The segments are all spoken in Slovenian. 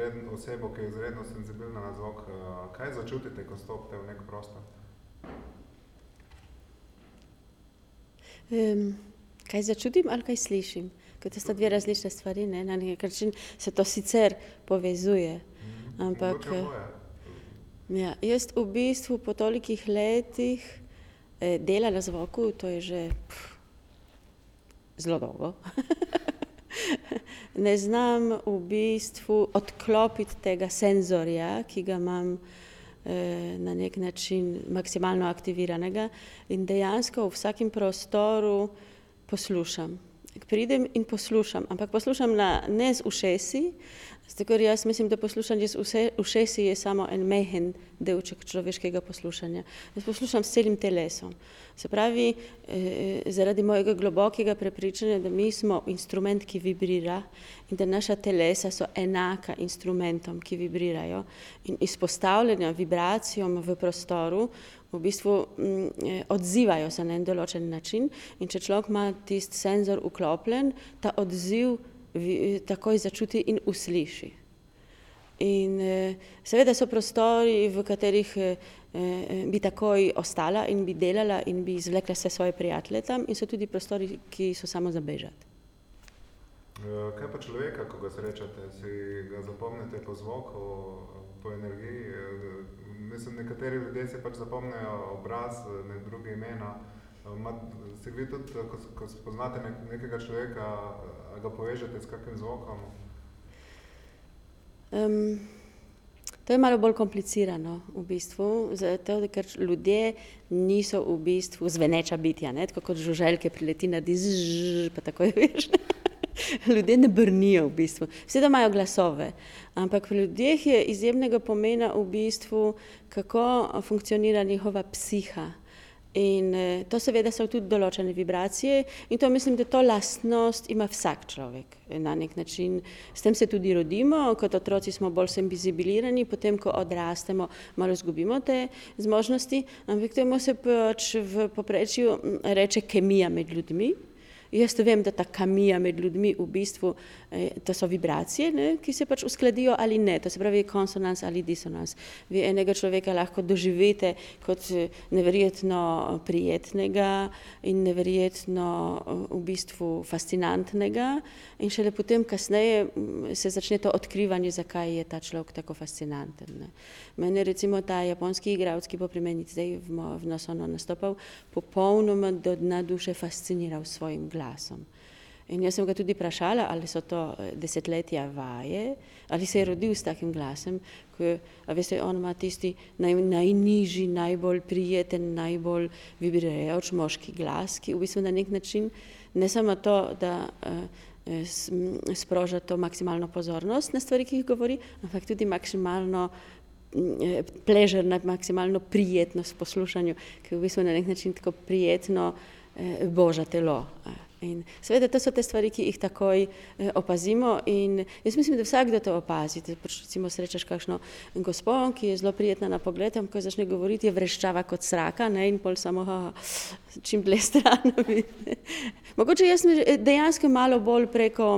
izreden, osebo, ki je izredno senzibilna na zvok, kaj začutite, ko stopite v nek prostor? Um, kaj začutim ali kaj slišim? Ker to sta dve različne stvari, ne? na nek način se to sicer povezuje. Mhm. Ampak, oboje. Ja, jaz v bistvu po tolikih letih eh, dela na zvoku, to je že pff, zelo dolgo, ne znam v bistvu odklopiti tega senzorja, ki ga imam eh, na nek način maksimalno aktiviranega in dejansko v vsakem prostoru poslušam. Pridem in poslušam, ampak poslušam na, ne z ušesi, zato ker jaz mislim, da poslušanje z use- ušesi je samo en mehen delček človeškega poslušanja. Jaz poslušam s celim telesom. Se pravi, eh, zaradi mojega globokega prepričanja, da mi smo instrument, ki vibrira in da naša telesa so enaka instrumentom, ki vibrirajo in izpostavljanja vibracijam v prostoru v bistvu mm, eh, odzivajo se na en določen način in če človek ima tisti senzor vklopljen, ta odziv vi, takoj začuti in usliši. In eh, seveda so prostori, v katerih eh, bi takoj ostala in bi delala in bi izvlekla vse svoje prijatelje tam in so tudi prostori, ki so samo za bežati. Kaj pa človeka, ko ga srečate, si ga zapomnite po zvoku, po energiji? Mislim, nekateri ljudje si pač zapomnijo obraz, ne druge imena. Ma, si vi tudi, ko, ko spoznate nek, nekega človeka, ga povežete s kakim zvokom? Um, to je malo bolj komplicirano v bistvu, zato ker ljudje niso v bistvu zveneča bitja, ne? tako kot žuželke prileti na diž, pa tako je veš. Ljudje ne brnijo v bistvu, vse da imajo glasove, ampak pri ljudeh je izjemnega pomena v bistvu, kako funkcionira njihova psiha. In eh, to seveda so tudi določene vibracije in to mislim, da to lastnost ima vsak človek na nek način. S tem se tudi rodimo, kot otroci smo bolj senzibilirani, potem ko odrastemo, malo izgubimo te zmožnosti, ampak temu se pač v poprečju reče kemija med ljudmi. Jaz vem, da ta kemija med ljudmi v bistvu, eh, to so vibracije, ne, ki se pač uskladijo ali ne, to se pravi konsonans ali disonans. Vi enega človeka lahko doživite kot eh, neverjetno prijetnega in neverjetno eh, v bistvu fascinantnega in šele potem kasneje mm, se začne to odkrivanje, zakaj je ta človek tako fascinanten. Ne. Mene recimo ta japonski igralec, ki bo pri meni zdaj v, v Nosono nastopal, popolnoma do dna duše fasciniral svojim glasom. In jaz sem ga tudi vprašala, ali so to eh, desetletja vaje, ali se je rodil s takim glasom, a veste, on ima tisti naj, najnižji, najbolj prijeten, najbolj vibrirajoč moški glas, ki v bistvu na nek način ne samo to, da eh, eh, s- m, sproža to maksimalno pozornost na stvari, ki jih govori, ampak tudi maksimalno mm, eh, na maksimalno prijetnost poslušanju, ki je v bistvu na nek način tako prijetno eh, boža telo. eh. In seveda to so te stvari, ki jih takoj eh, opazimo in jaz mislim, da vsakdo to opazi. Da pač recimo srečaš kakšno gospo, ki je zelo prijetna na pogled, ampak ko začne govoriti, je vreščava kot sraka ne, in pol samo ha, čim dlje stran. Mogoče jaz ne- dejansko malo bolj preko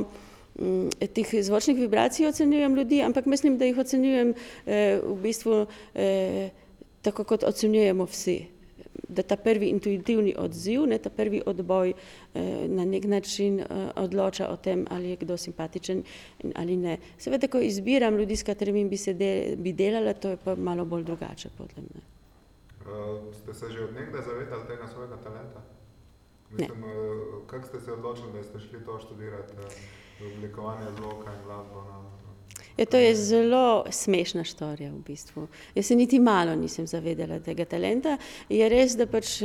mm, teh zvočnih vibracij ocenjujem ljudi, ampak mislim, da jih ocenjujem eh, v bistvu eh, tako, kot ocenjujemo vsi. Da ta prvi intuitivni odziv, ne, ta prvi odboj eh, na nek način eh, odloča o tem, ali je kdo simpatičen ali ne. Seveda, ko izbiram ljudi, s katerimi bi, se de, bi delala, to je pa malo bolj drugače. podle mene. Uh, ste se že od nekdaj zavedali tega svojega talenta? Mislim, kako ste se odločili, da ste šli to študirati, oblikovanje zvoka in glasbo? Na, Ja, to je zelo smešna štorija v bistvu. Jaz se niti malo nisem zavedala tega talenta. Je res, da pač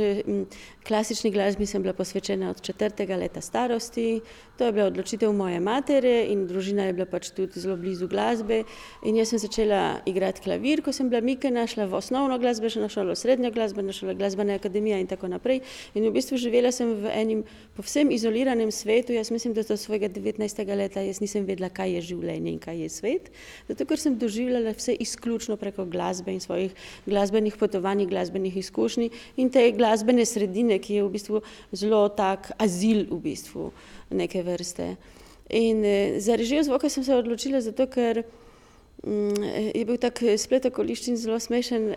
klasični glasbi sem bila posvečena od četrtega leta starosti. To je bila odločitev moje matere in družina je bila pač tudi zelo blizu glasbe. In jaz sem začela igrati klavir, ko sem bila Mikena, šla v osnovno glasbeno šolo, srednjo glasbeno šolo, glasbena akademija in tako naprej. In v bistvu živela sem v enem povsem izoliranem svetu. Jaz mislim, da do svojega 19. leta jaz nisem vedela, kaj je življenje in kaj je svet. Zato, ker sem doživljala vse izključno preko glasbe in svojih glasbenih potovanj, glasbenih izkušnj in te glasbene sredine, ki je v bistvu zelo tak azil v bistvu neke vrste. In eh, za režijo zvoka sem se odločila zato, ker mm, je bil tak splet okoliščin zelo smešen.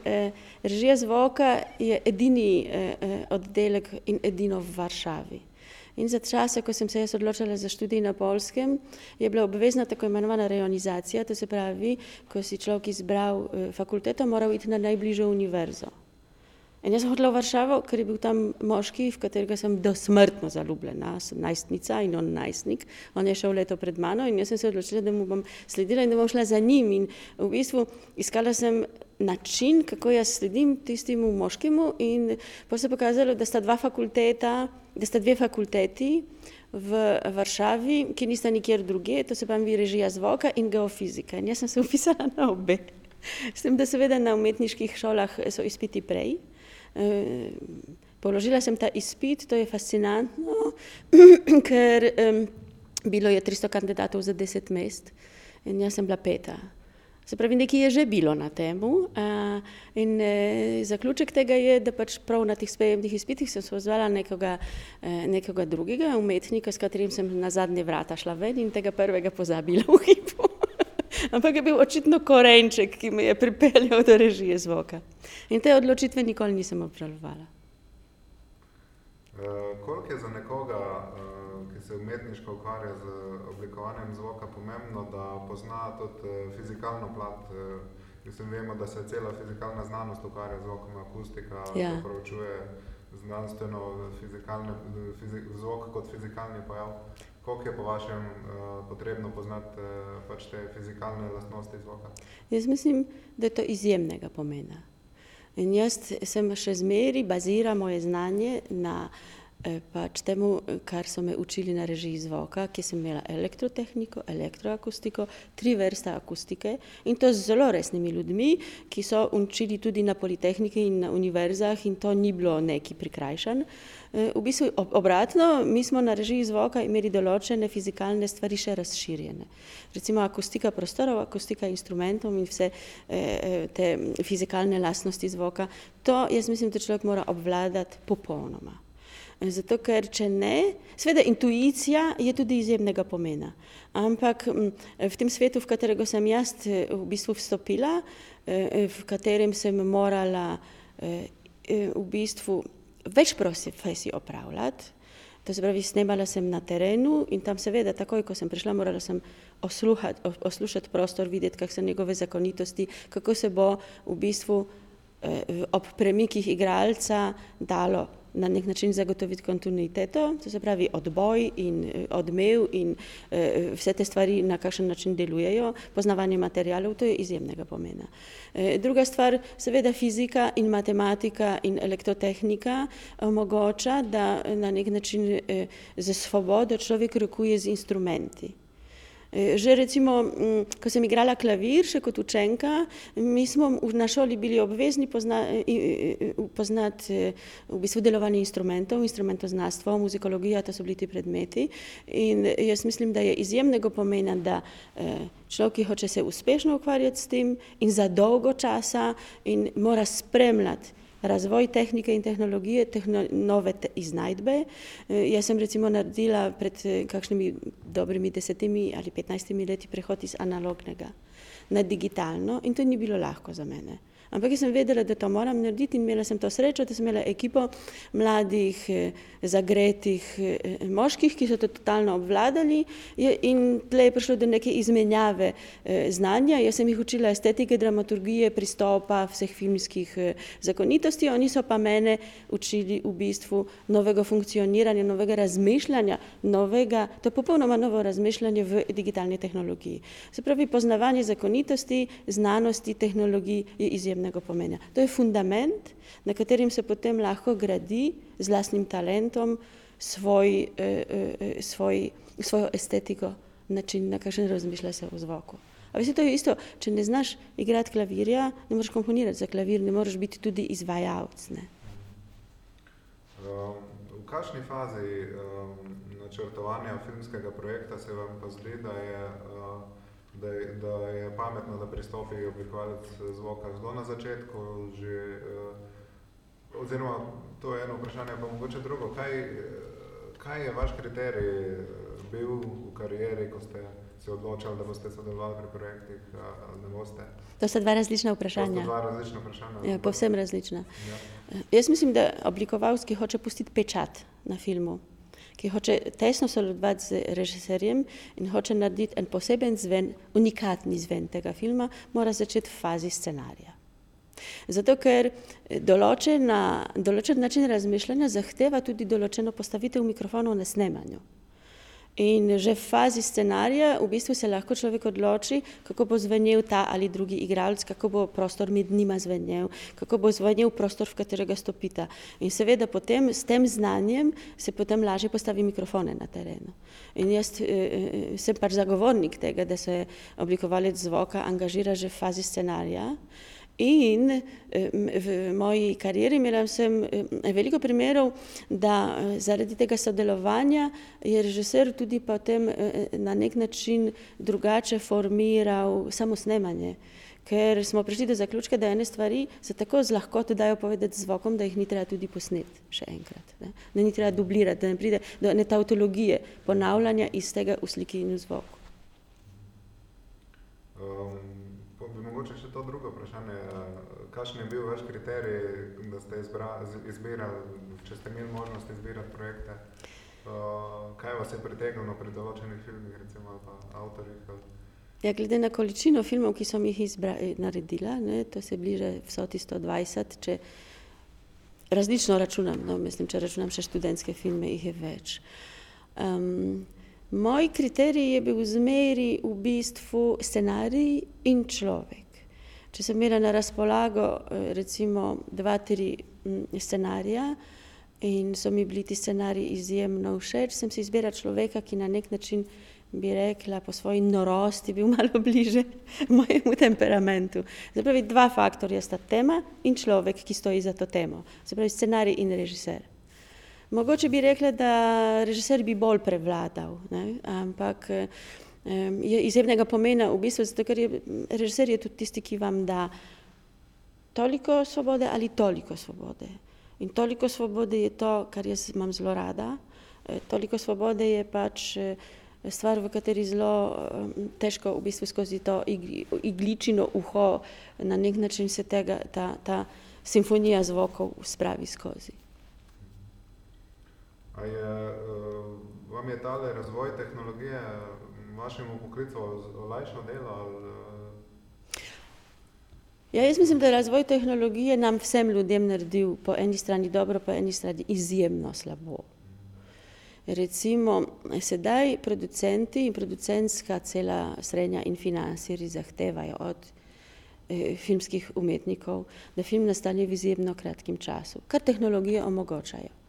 Režija zvoka je edini oddelek in edino v Varšavi. In za časa, ko sem se jaz odločila za študij na Polskem, je bila obvezna tako imenovana reonizacija, to se pravi, ko si človek izbral fakulteto, moral iti na najbližjo univerzo. In jaz sem hodila v Varšavo, ker je bil tam moški, v katerega sem dosmrtno zaljubljena, sem najstnica in on najstnik. On je šel leto pred mano in jaz sem se odločila, da mu bom sledila in da bom šla za njim. In v bistvu iskala sem način, kako jaz sledim tistemu moškemu in pa se je pokazalo, da sta dva fakulteta, da sta dve fakulteti v Varšavi, ki nista nikjer druge, to se pravi režija zvoka in geofizika. In jaz sem se upisala na obe. S tem, da seveda na umetniških šolah so izpiti prej. Eh, položila sem ta izpit, to je fascinantno, ker um, bilo je 300 kandidatov za 10 mest in jaz sem bila peta. Se pravi, nekaj je že bilo na temu. A, in e, zaključek tega je, da pač prav na teh sprejemnih izpitih sem se ozvala nekoga, e, nekoga drugega, umetnika, s katerim sem na zadnje vrata šla ven in tega prvega pozabila v hipu. Ampak je bil očitno korenček, ki me je pripeljal do režije zvoka. In te odločitve nikoli nisem obžalovala. Uh, koliko je za nekoga, uh, se umetniško ukvarja z oblikovanjem zvoka, pomembno, da pozna tudi uh, fizikalno plat? Mislim, vemo, da se cela fizikalna znanost ukvarja z zvokom, akustika, ja. proučuje znanstveno fizikalne, fizik, zvok kot fizikalni pojav. Koliko je po vašem uh, potrebno poznati uh, pač te fizikalne lastnosti zvoka? Jaz mislim, da je to izjemnega pomena. In jaz sem še zmeri bazira moje znanje na uh, Eh, pač temu, kar so me učili na režiji zvoka, ki sem imela elektrotehniko, elektroakustiko, tri vrste akustike in to z zelo resnimi ljudmi, ki so učili tudi na politehniki in na univerzah in to ni bilo neki prikrajšan. Eh, v bistvu obratno, mi smo na režiji zvoka imeli določene fizikalne stvari še razširjene. Recimo akustika prostorov, akustika instrumentov in vse eh, te fizikalne lastnosti zvoka. To jaz mislim, da človek mora obvladati popolnoma. Zato, ker če ne, seveda intuicija je tudi izjemnega pomena. Ampak v tem svetu, v katerega sem jaz eh, v bistvu vstopila, eh, v katerem sem morala eh, v bistvu več profesij opravljati, to se pravi, snemala sem na terenu in tam seveda, takoj, ko sem prišla, morala sem osluhati, oslušati prostor, videti, kak so njegove zakonitosti, kako se bo v bistvu ob premikih igralca dalo na nek način zagotoviti kontinuiteto, to se pravi odboj in eh, odmev in uh, vse te stvari na kakšen način delujejo, poznavanje materijalov, to je izjemnega pomena. Uh, druga stvar, seveda fizika in matematika in elektrotehnika omogoča, da na nek način za svobodo človek rokuje z instrumenti. Eh, že recimo, mm, ko sem igrala klavir, še kot učenka, mi smo na šoli bili obvezni pozna, poznati v bistvu delovanje instrumentov, instrumentoznanstvo, muzikologija, to so bili ti predmeti. In jaz mislim, da je izjemnega pomena, da eh, človek hoče se uspešno ukvarjati s tem in za dolgo časa in mora spremljati razvoj tehnike in tehnologije, tehno, nove te iznajdbe. E, jaz sem recimo naredila pred e, kakšnimi dobrimi desetimi ali petnajstimi leti prehod iz analognega na digitalno in to ni bilo lahko za mene. Ampak jaz sem vedela, da to moram narediti in imela sem to srečo, da sem imela ekipo mladih, eh, zagretih eh, moških, ki so to totalno obvladali in tle je prišlo do neke izmenjave eh, znanja. Jaz sem jih učila estetike, dramaturgije, pristopa, vseh filmskih zakonitosti, oni so pa mene učili v bistvu novega funkcioniranja, novega razmišljanja, novega, to je popolnoma novo razmišljanje v digitalni tehnologiji. Se pravi, poznavanje zakonitosti, znanosti, tehnologij je izjemno posebnega pomena. To je fundament, na katerim se potem lahko gradi z lastnim talentom svoj, eh, eh, svoj, svojo estetiko, način, na kakšen razmišlja se o zvoku. A veste, to je isto, če ne znaš igrati klavirja, ne moreš komponirati za klavir, ne moreš biti tudi izvajalec. Ne? Um, v kakšni fazi um, načrtovanja filmskega projekta se vam pa zdi, da je uh, da je, da je pametno, da pristopi oblikovalec zvoka zelo na začetku, že, uh, oziroma to je eno vprašanje, pa mogoče drugo, kaj, kaj je vaš kriterij bil v karieri, ko ste se odločali, da boste sodelovali pri projektih, ne boste? To so dva različna vprašanja. To so dva različna vprašanja. Ja, povsem različna. Ja. Jaz mislim, da oblikovalski hoče pustiti pečat na filmu, ki hoče tesno sodelovati z režiserjem in hoče narediti en poseben zven, unikatni zven tega filma, mora začeti v fazi scenarija. Zato, ker določena, določen način razmišljanja zahteva tudi določeno postavitev mikrofonov na snemanju. In že v fazi scenarija v bistvu se lahko človek odloči, kako bo zvenel ta ali drugi igralec, kako bo prostor med njima zvenel, kako bo zvenel prostor, v katerega stopita. In seveda potem s tem znanjem se potem lažje postavi mikrofone na terenu. In jaz e, e, sem pač zagovornik tega, da se oblikovalec zvoka angažira že v fazi scenarija. In v moji karieri imela sem veliko primerov, da zaradi tega sodelovanja je režiser tudi potem na nek način drugače formiral samo snemanje. Ker smo prišli do zaključka, da ene stvari se tako z lahkoto dajo povedati z zvokom, da jih ni treba tudi posneti še enkrat. Ne? Da ni treba dublirati, da ne pride do ene tautologije, ponavljanja iz tega v sliki in v zvoku. Um mogoče še to drugo vprašanje. Kakšen je bil vaš kriterij, da ste izbirali, če ste imeli možnost izbirati projekte? Kaj vas je pritegnilo pri določenih filmih, recimo, ali pa avtorjih? Ja, glede na količino filmov, ki sem jih izbra, naredila, ne, to se bliže vsoti 120, če različno računam, no, mislim, če računam še študentske filme, jih je več. Um, Moj kriterij je bil zmeri v bistvu scenarij in človek. Če sem imela na razpolago recimo dva, tri scenarija in so mi bili ti scenariji izjemno všeč, sem si izbirala človeka, ki na nek način bi rekla po svoji norosti bil malo bliže mojemu temperamentu. Zapravi dva faktorja sta tema in človek, ki stoji za to temo. Zapravi scenarij in režiser. Mogoče bi rekla, da režiser bi bolj prevladal, ne? ampak je izjemnega pomena v bistvu, zato ker je režiser je tudi tisti, ki vam da toliko svobode ali toliko svobode. In toliko svobode je to, kar jaz imam zelo rada, e, toliko svobode je pač e, stvar, v kateri zelo težko v bistvu skozi to igličino uho na nek način se tega, ta, ta simfonija zvokov spravi skozi. A je, uh, vam je tale razvoj tehnologije vašemu poklicu olajšal delo? Ali, uh... Ja, jaz mislim, da je razvoj tehnologije nam vsem ljudem naredil po eni strani dobro, po eni strani izjemno slabo. Recimo, sedaj producenti in producentska cela srednja in financiri zahtevajo od eh, filmskih umetnikov, da film nastane v izjemno kratkim času, kar tehnologije omogočajo.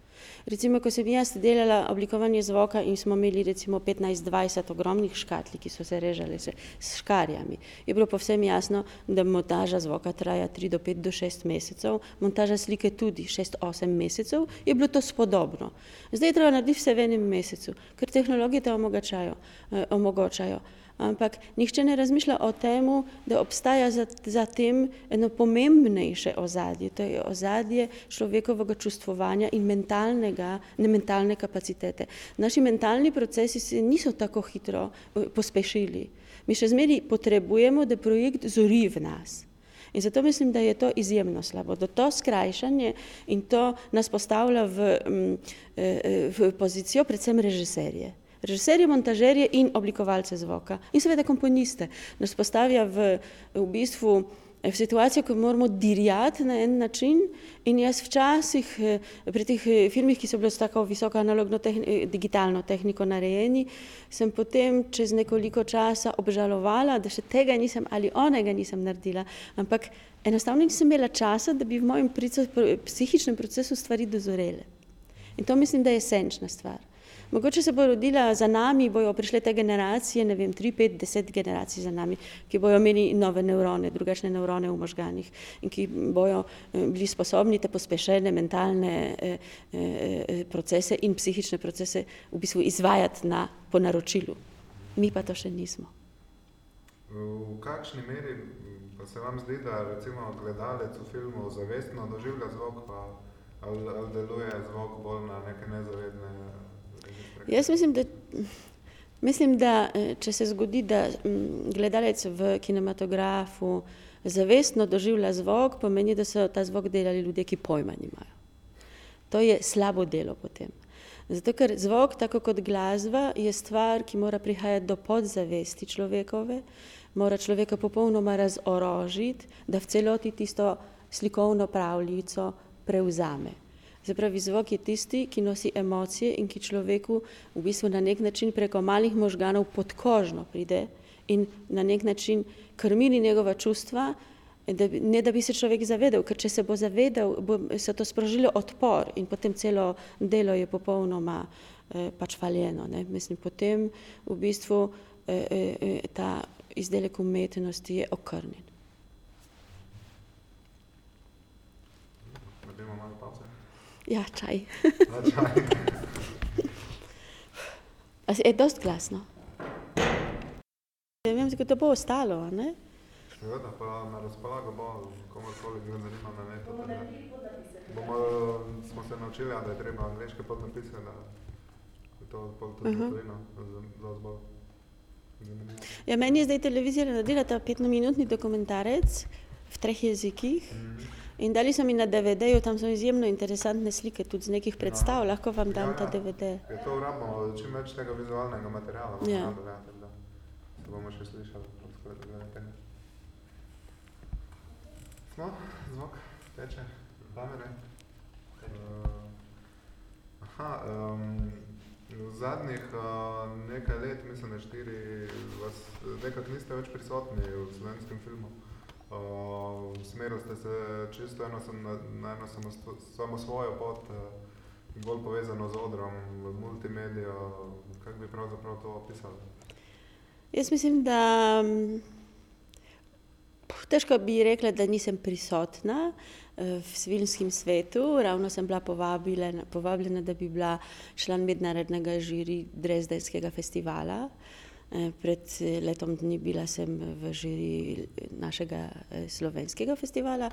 Recimo, ko sem jaz delala oblikovanje zvoka in smo imeli recimo 15-20 ogromnih škatli, ki so se režale s škarjami, je bilo povsem jasno, da montaža zvoka traja 3 do 5 do 6 mesecev, montaža slike tudi 6-8 mesecev, je bilo to spodobno. Zdaj je treba narediti vse v enem mesecu, ker tehnologije to omogočajo. Eh, omogočajo ampak nihče ne razmišlja o tem, da obstaja za, za tem eno pomembnejše ozadje, to je ozadje človekovega čustvovanja in mentalnega, ne mentalne kapacitete. Naši mentalni procesi se niso tako hitro eh, pospešili. Mi še zmeri potrebujemo, da projekt zori v nas. In zato mislim, da je to izjemno slabo, da to skrajšanje in to nas postavlja v, mm, eh, eh, v pozicijo predvsem režiserje režiserje, montažerje in oblikovalce zvoka in seveda komponiste. Nas postavlja v, v bistvu v situacijo, ko moramo dirjati na en način in jaz včasih pri teh filmih, ki so bili s tako visoko analogno tehni, digitalno tehniko narejeni, sem potem čez nekoliko časa obžalovala, da še tega nisem ali onega nisem naredila, ampak enostavno nisem imela časa, da bi v mojem psihičnem procesu stvari dozorele. In to mislim, da je esenčna stvar. Mogoče se bo rodila za nami, bojo prišle te generacije, ne vem, tri, pet, deset generacij za nami, ki bojo imeli nove nevrone, drugačne nevrone v možganih in ki bojo eh, bili sposobni te pospešene mentalne eh, eh, procese in psihične procese v bistvu izvajati na, po naročilu. Mi pa to še nismo. V kakšni meri pa se vam zdi, da recimo gledalec v filmu zavestno doživlja zvok, pa ali, ali deluje zvok bolj na neke nezavedne Jaz mislim, da Mislim, da če se zgodi, da gledalec v kinematografu zavestno doživlja zvok, pomeni, da so ta zvok delali ljudje, ki pojma nimajo. To je slabo delo potem. Zato, ker zvok, tako kot glasba, je stvar, ki mora prihajati do podzavesti človekove, mora človeka popolnoma razorožiti, da v celoti tisto slikovno pravljico prevzame. Se pravi, zvok je tisti, ki nosi emocije in ki človeku v bistvu na nek način preko malih možganov podkožno pride in na nek način krmini njegova čustva, da bi, ne da bi se človek zavedal, ker če se bo zavedal, bo se to sprožilo odpor in potem celo delo je popolnoma eh, pač faljeno. Ne? Mislim, potem v bistvu eh, eh, ta izdelek umetnosti je okrnjen. Ja, čaj. je dosti glasno. Ne vem, kako to bo ostalo, ne? Seveda, pa na razpolago bo, komorkoli ga zanima na netu. Bomo, smo se naučili, da je treba angliške podnapise, da je to pol tudi uh -huh. za zbog. Ja, meni je zdaj televizija naredila ta petnominutni dokumentarec v treh jezikih. Mm -hmm. In dali so mi na DVD-ju, tam so izjemno interesantne slike, tudi z nekih predstav, no. lahko vam dam ja, ta DVD. Je to rabimo, čim več tega vizualnega materiala, ja. da se bomo še slišali. Smo, zvok, teče, kamere. Uh, aha, um, v zadnjih uh, nekaj let, mislim, da štiri, vas nekako niste več prisotni v slovenskem filmu. Uh, v smeru ste se čisto eno, sem, na eno samo, samo svojo pot, uh, bolj povezano z odrom, multimedijo, kako bi pravzaprav to opisali? Jaz mislim, da težko bi rekla, da nisem prisotna eh, v civilskem svetu. Ravno sem bila povabljena, povabljena, da bi bila član mednarodnega žiri Dresdenskega festivala. Eh, pred eh, letom dni bila sem v žiri našega slovenskega festivala,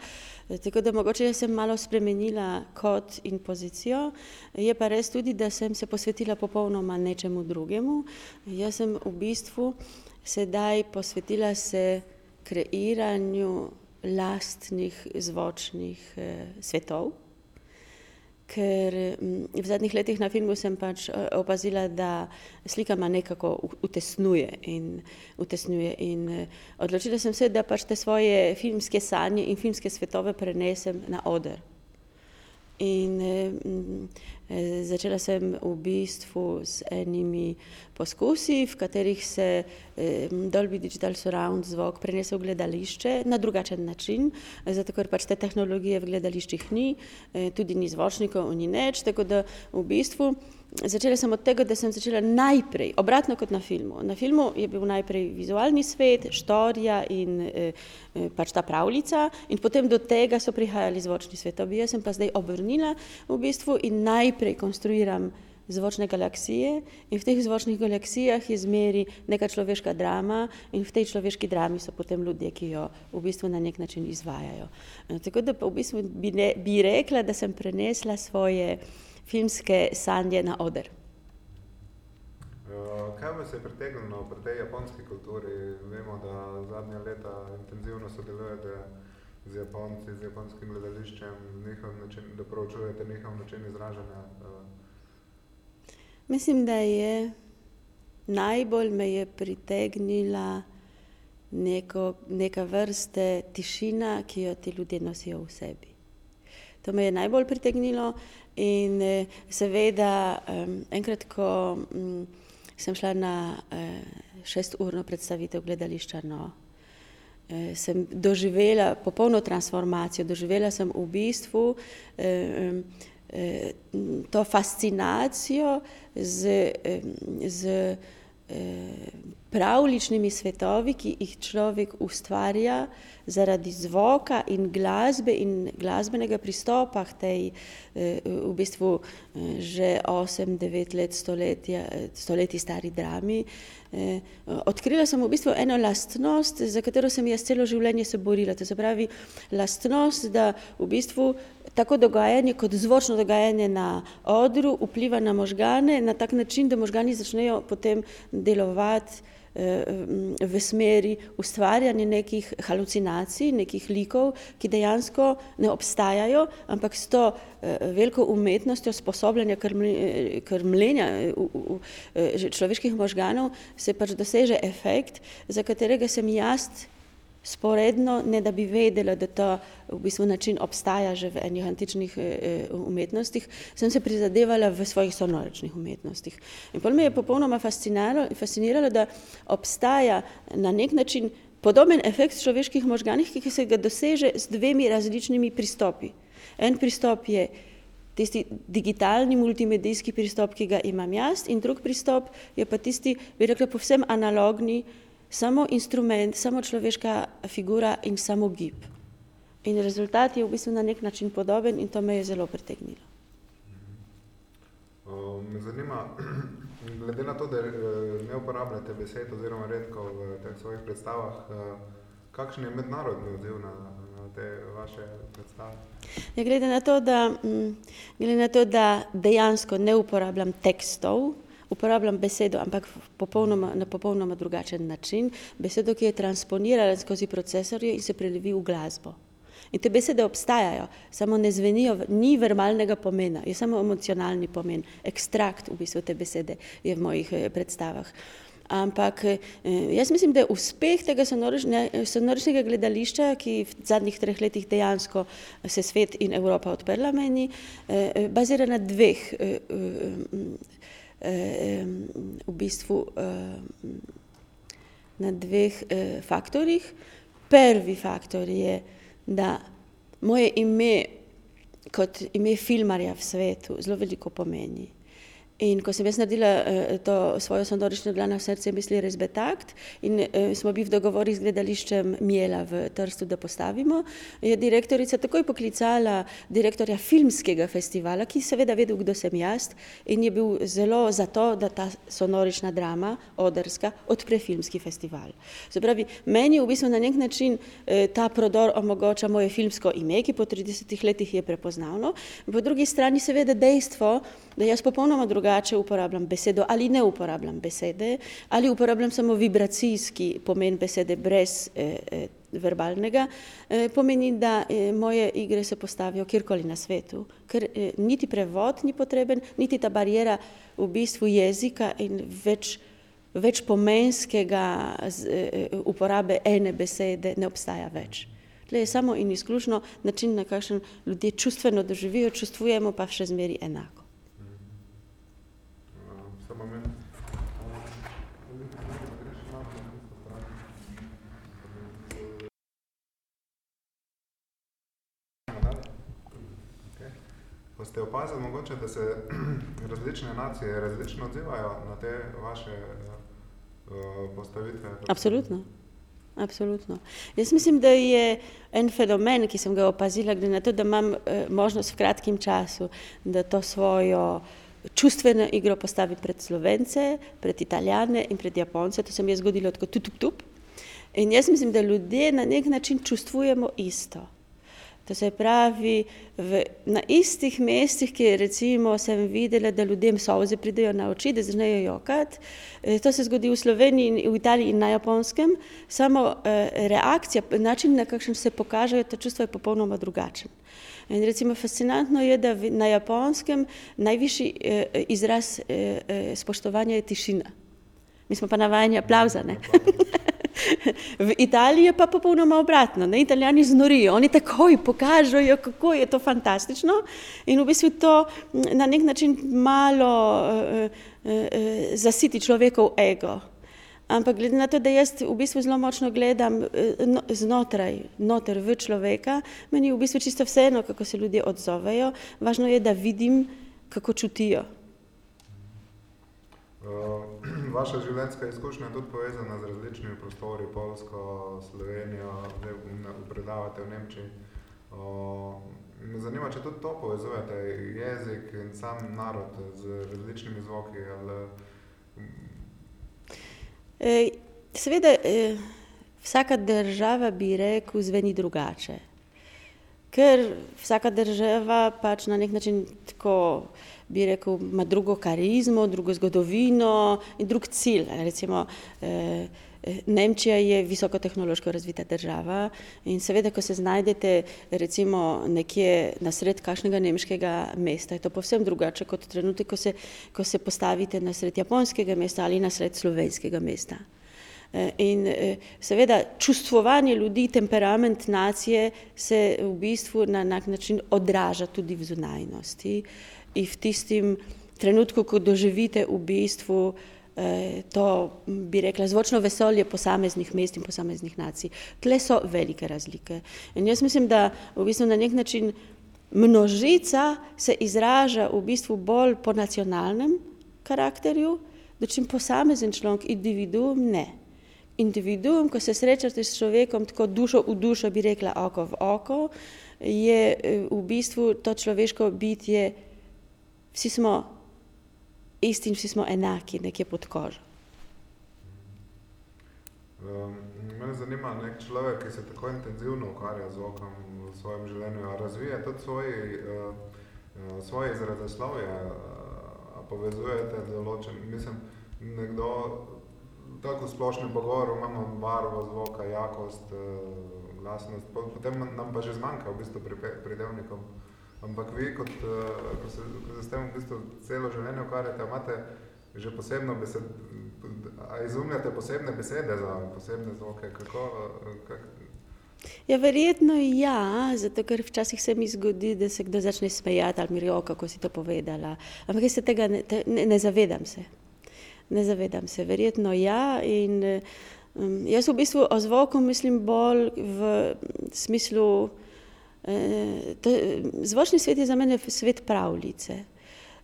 tako da mogoče sem malo spremenila kot in pozicijo. Je pa res tudi, da sem se posvetila popolnoma nečemu drugemu. Jaz sem v bistvu sedaj posvetila se kreiranju lastnih zvočnih eh, svetov. Ker mm, v zadnjih letih na filmu sem pač eh, opazila, da slika me nekako utesnuje in, utesnuje in eh, odločila sem se, da pač te svoje filmske sanje in filmske svetove prenesem na oder. In eh, eh, začela sem v bistvu s enimi poskusi, v katerih se eh, Dolby Digital Surround zvok prenesel v gledališče na drugačen način, zato ker pač te tehnologije v gledališčih ni, eh, tudi ni zvočnikov, ni neč, tako da v bistvu Začela sem od tega, da sem začela najprej, obratno kot na filmu. Na filmu je bil najprej vizualni svet, štorija in e, pač ta pravljica in potem do tega so prihajali zvočni svetovi. Jaz sem pa zdaj obrnila v bistvu in najprej konstruiram zvočne galaksije in v teh zvočnih galaksijah je zmeri neka človeška drama in v tej človeški drami so potem ljudje, ki jo v bistvu na nek način izvajajo. Tako da pa v bistvu bi, ne, bi rekla, da sem prenesla svoje filmske sanje na oder. Kaj vas je pritegnilo pri tej japonski kulturi? Vemo, da zadnja leta intenzivno sodelujete z Japonci, z japonskim gledališčem, način, da proučujete njihov način izražanja. Uh. Mislim, da je najbolj me je pritegnila neko, neka vrste tišina, ki jo ti ljudje nosijo v sebi. To me je najbolj pritegnilo In eh, seveda, enkrat, ko mm, sem šla na eh, šesturno predstavitev gledališča, no, eh, sem doživela popolno transformacijo, doživela sem v bistvu to fascinacijo z, z pravličnimi svetovi, ki jih človek ustvarja zaradi zvoka in glasbe in glasbenega pristopa k tej eh, v bistvu eh, že 8-9 let stoletja, stoletji stari drami. Eh, odkrila sem v bistvu eno lastnost, za katero sem jaz celo življenje se borila. To se pravi lastnost, da v bistvu tako dogajanje kot zvočno dogajanje na odru vpliva na možgane na tak način, da možgani začnejo potem delovati v smeri ustvarjanja nekih halucinacij, nekih likov, ki dejansko ne obstajajo, ampak s to eh, veliko umetnostjo sposobljanja krmljenja eh, človeških možganov se pač doseže efekt, za katerega sem jaz sporedno, ne da bi vedela, da to v bistvu način obstaja že v enih antičnih eh, eh, umetnostih, sem se prizadevala v svojih sonoričnih umetnostih. In potem me je popolnoma fasciniralo, fasciniralo, da obstaja na nek način podoben efekt človeških možganih, ki se ga doseže z dvemi različnimi pristopi. En pristop je tisti digitalni multimedijski pristop, ki ga imam jaz, in drug pristop je pa tisti, bi rekla, povsem analogni, samo instrument, samo človeška figura in samo gib. In rezultat je v bistvu na nek način podoben in to me je zelo pritegnilo. Me zanima, glede na to, da eh, ne uporabljate besed oziroma redko v teh svojih predstavah, eh, kakšen je mednarodni odziv na, na te vaše predstave? Ja, glede, na to, da, mm, glede na to, da dejansko ne uporabljam tekstov, uporabljam besedo, ampak popolnoma, na popolnoma drugačen način, besedo, ki je transponirana skozi procesorje in se prelevi v glasbo. In te besede obstajajo, samo ne zvenijo, ni verbalnega pomena, je samo emocionalni pomen, ekstrakt v bistvu te besede je v mojih eh, predstavah. Ampak eh, jaz mislim, da je uspeh tega sonoričnega gledališča, ki v zadnjih treh letih dejansko se svet in Evropa odprla meni, eh, bazira na dveh v bistvu na dveh faktorjih. Prvi faktor je, da moje ime kot ime filmarja v svetu zelo veliko pomeni. In ko sem jaz naredila uh, to svojo sonorično dlano srce, misli res betakt in uh, smo bili v dogovori z gledališčem Miela v Trstu, da postavimo, je direktorica takoj poklicala direktorja filmskega festivala, ki seveda vedel, kdo sem jaz in je bil zelo za to, da ta sonorična drama, odrska, odpre filmski festival. Se pravi, meni v bistvu na nek način uh, ta prodor omogoča moje filmsko ime, ki po 30 letih je prepoznavno, po drugi strani seveda dejstvo, da jaz popolnoma drugače uporabljam besedo ali ne uporabljam besede, ali uporabljam samo vibracijski pomen besede brez eh, eh, verbalnega, eh, pomeni, da eh, moje igre se postavijo kjerkoli na svetu, ker eh, niti prevod ni potreben, niti ta barijera v bistvu jezika in več, več pomenskega z, eh, uporabe ene besede ne obstaja več. Tle je samo in izključno način, na kakšen ljudje čustveno doživijo, čustvujemo pa še zmeri enako. Pa ste opazili mogoče, da se različne nacije različno odzivajo na te vaše uh, postavitve? Absolutno. Absolutno. Jaz mislim, da je en fenomen, ki sem ga opazila, glede na to, da imam uh, možnost v kratkim času, da to svojo čustveno igro postavi pred Slovence, pred Italijane in pred Japonce. To se mi je zgodilo tako tup, tup, tup. In jaz mislim, da ljudje na nek način čustvujemo isto. To se pravi, v, na istih mestih, ki recimo sem videla, da ljudem solze pridejo na oči, da začnejo jokati. Eh, to se zgodi v Sloveniji, v Italiji in na Japonskem, samo eh, reakcija, način, na kakšen se pokažejo ta čustva, je popolnoma drugačen. In recimo fascinantno je, da na Japonskem najvišji eh, izraz spoštovanja je tišina. Mi smo pa navajeni aplauza? V Italiji je pa popolnoma obratno. Ne? Italijani znorijo, oni takoj pokažejo, kako je to fantastično in v bistvu to na nek način malo uh, uh, zasiti človekov ego. Ampak glede na to, da jaz v bistvu zelo močno gledam no, znotraj, noter v človeka, meni je v bistvu čisto vseeno, kako se ljudje odzovejo. Važno je, da vidim, kako čutijo. Uh, vaša življenjska izkušnja je tudi povezana z različnimi prostori, Polsko, Slovenijo, zdaj predavate v Nemčiji. Me zanima, če tudi to povezujete, jezik in sam narod z različnimi zvoki. Ali... Seveda, vsaka država bi rekel, zveni drugače. Ker vsaka država pač na neki način tako bi rekel, ima drugo karizmo, drugo zgodovino in drug cilj. Recimo, eh, Nemčija je visokotehnološko razvita država in seveda, ko se znajdete recimo nekje na sred kakšnega nemškega mesta, je to povsem drugače kot trenutek, ko se, ko se postavite na sred japonskega mesta ali na sred slovenskega mesta. In seveda čustvovanje ljudi, temperament nacije se v bistvu na enak način odraža tudi v zunajnosti in v tistim trenutku, ko doživite v bistvu to, bi rekla, zvočno vesolje posameznih mest in posameznih nacij. Tle so velike razlike. In jaz mislim, da v bistvu na nek način množica se izraža v bistvu bolj po nacionalnem karakterju, dočim posamezen človek, individuum ne. Individuum, ko se srečate s človekom tako dušo v dušo, bi rekla oko v oko, je v bistvu to človeško bitje, vsi smo isti in vsi smo enaki nekje pod kožo. Mene zanima neki človek, ki se tako intenzivno ukvarja z zvokom v svojem življenju, razvija tudi svoj, svoje izrazoslovje, a povezujete določen, mislim, nekdo tako v splošnem pogovoru imamo barvo zvoka, jakost, glasnost, potem nam pa že zmanjka v bistvu pridevnikov. Ampak vi kot, ko se, ko se s tem v bistvu celo življenje ukvarjate, imate že posebno a izumljate posebne besede za posebne zvoke, kako, Ja, verjetno ja, zato ker včasih se mi zgodi, da se kdo začne smejati ali mi reče: "O, kako si to povedala." Ampak jaz se tega ne, ne, ne zavedam se. Ne zavedam se, verjetno ja in jaz v bistvu o zvoku mislim bolj v smislu, zvočni svet je za mene svet pravljice.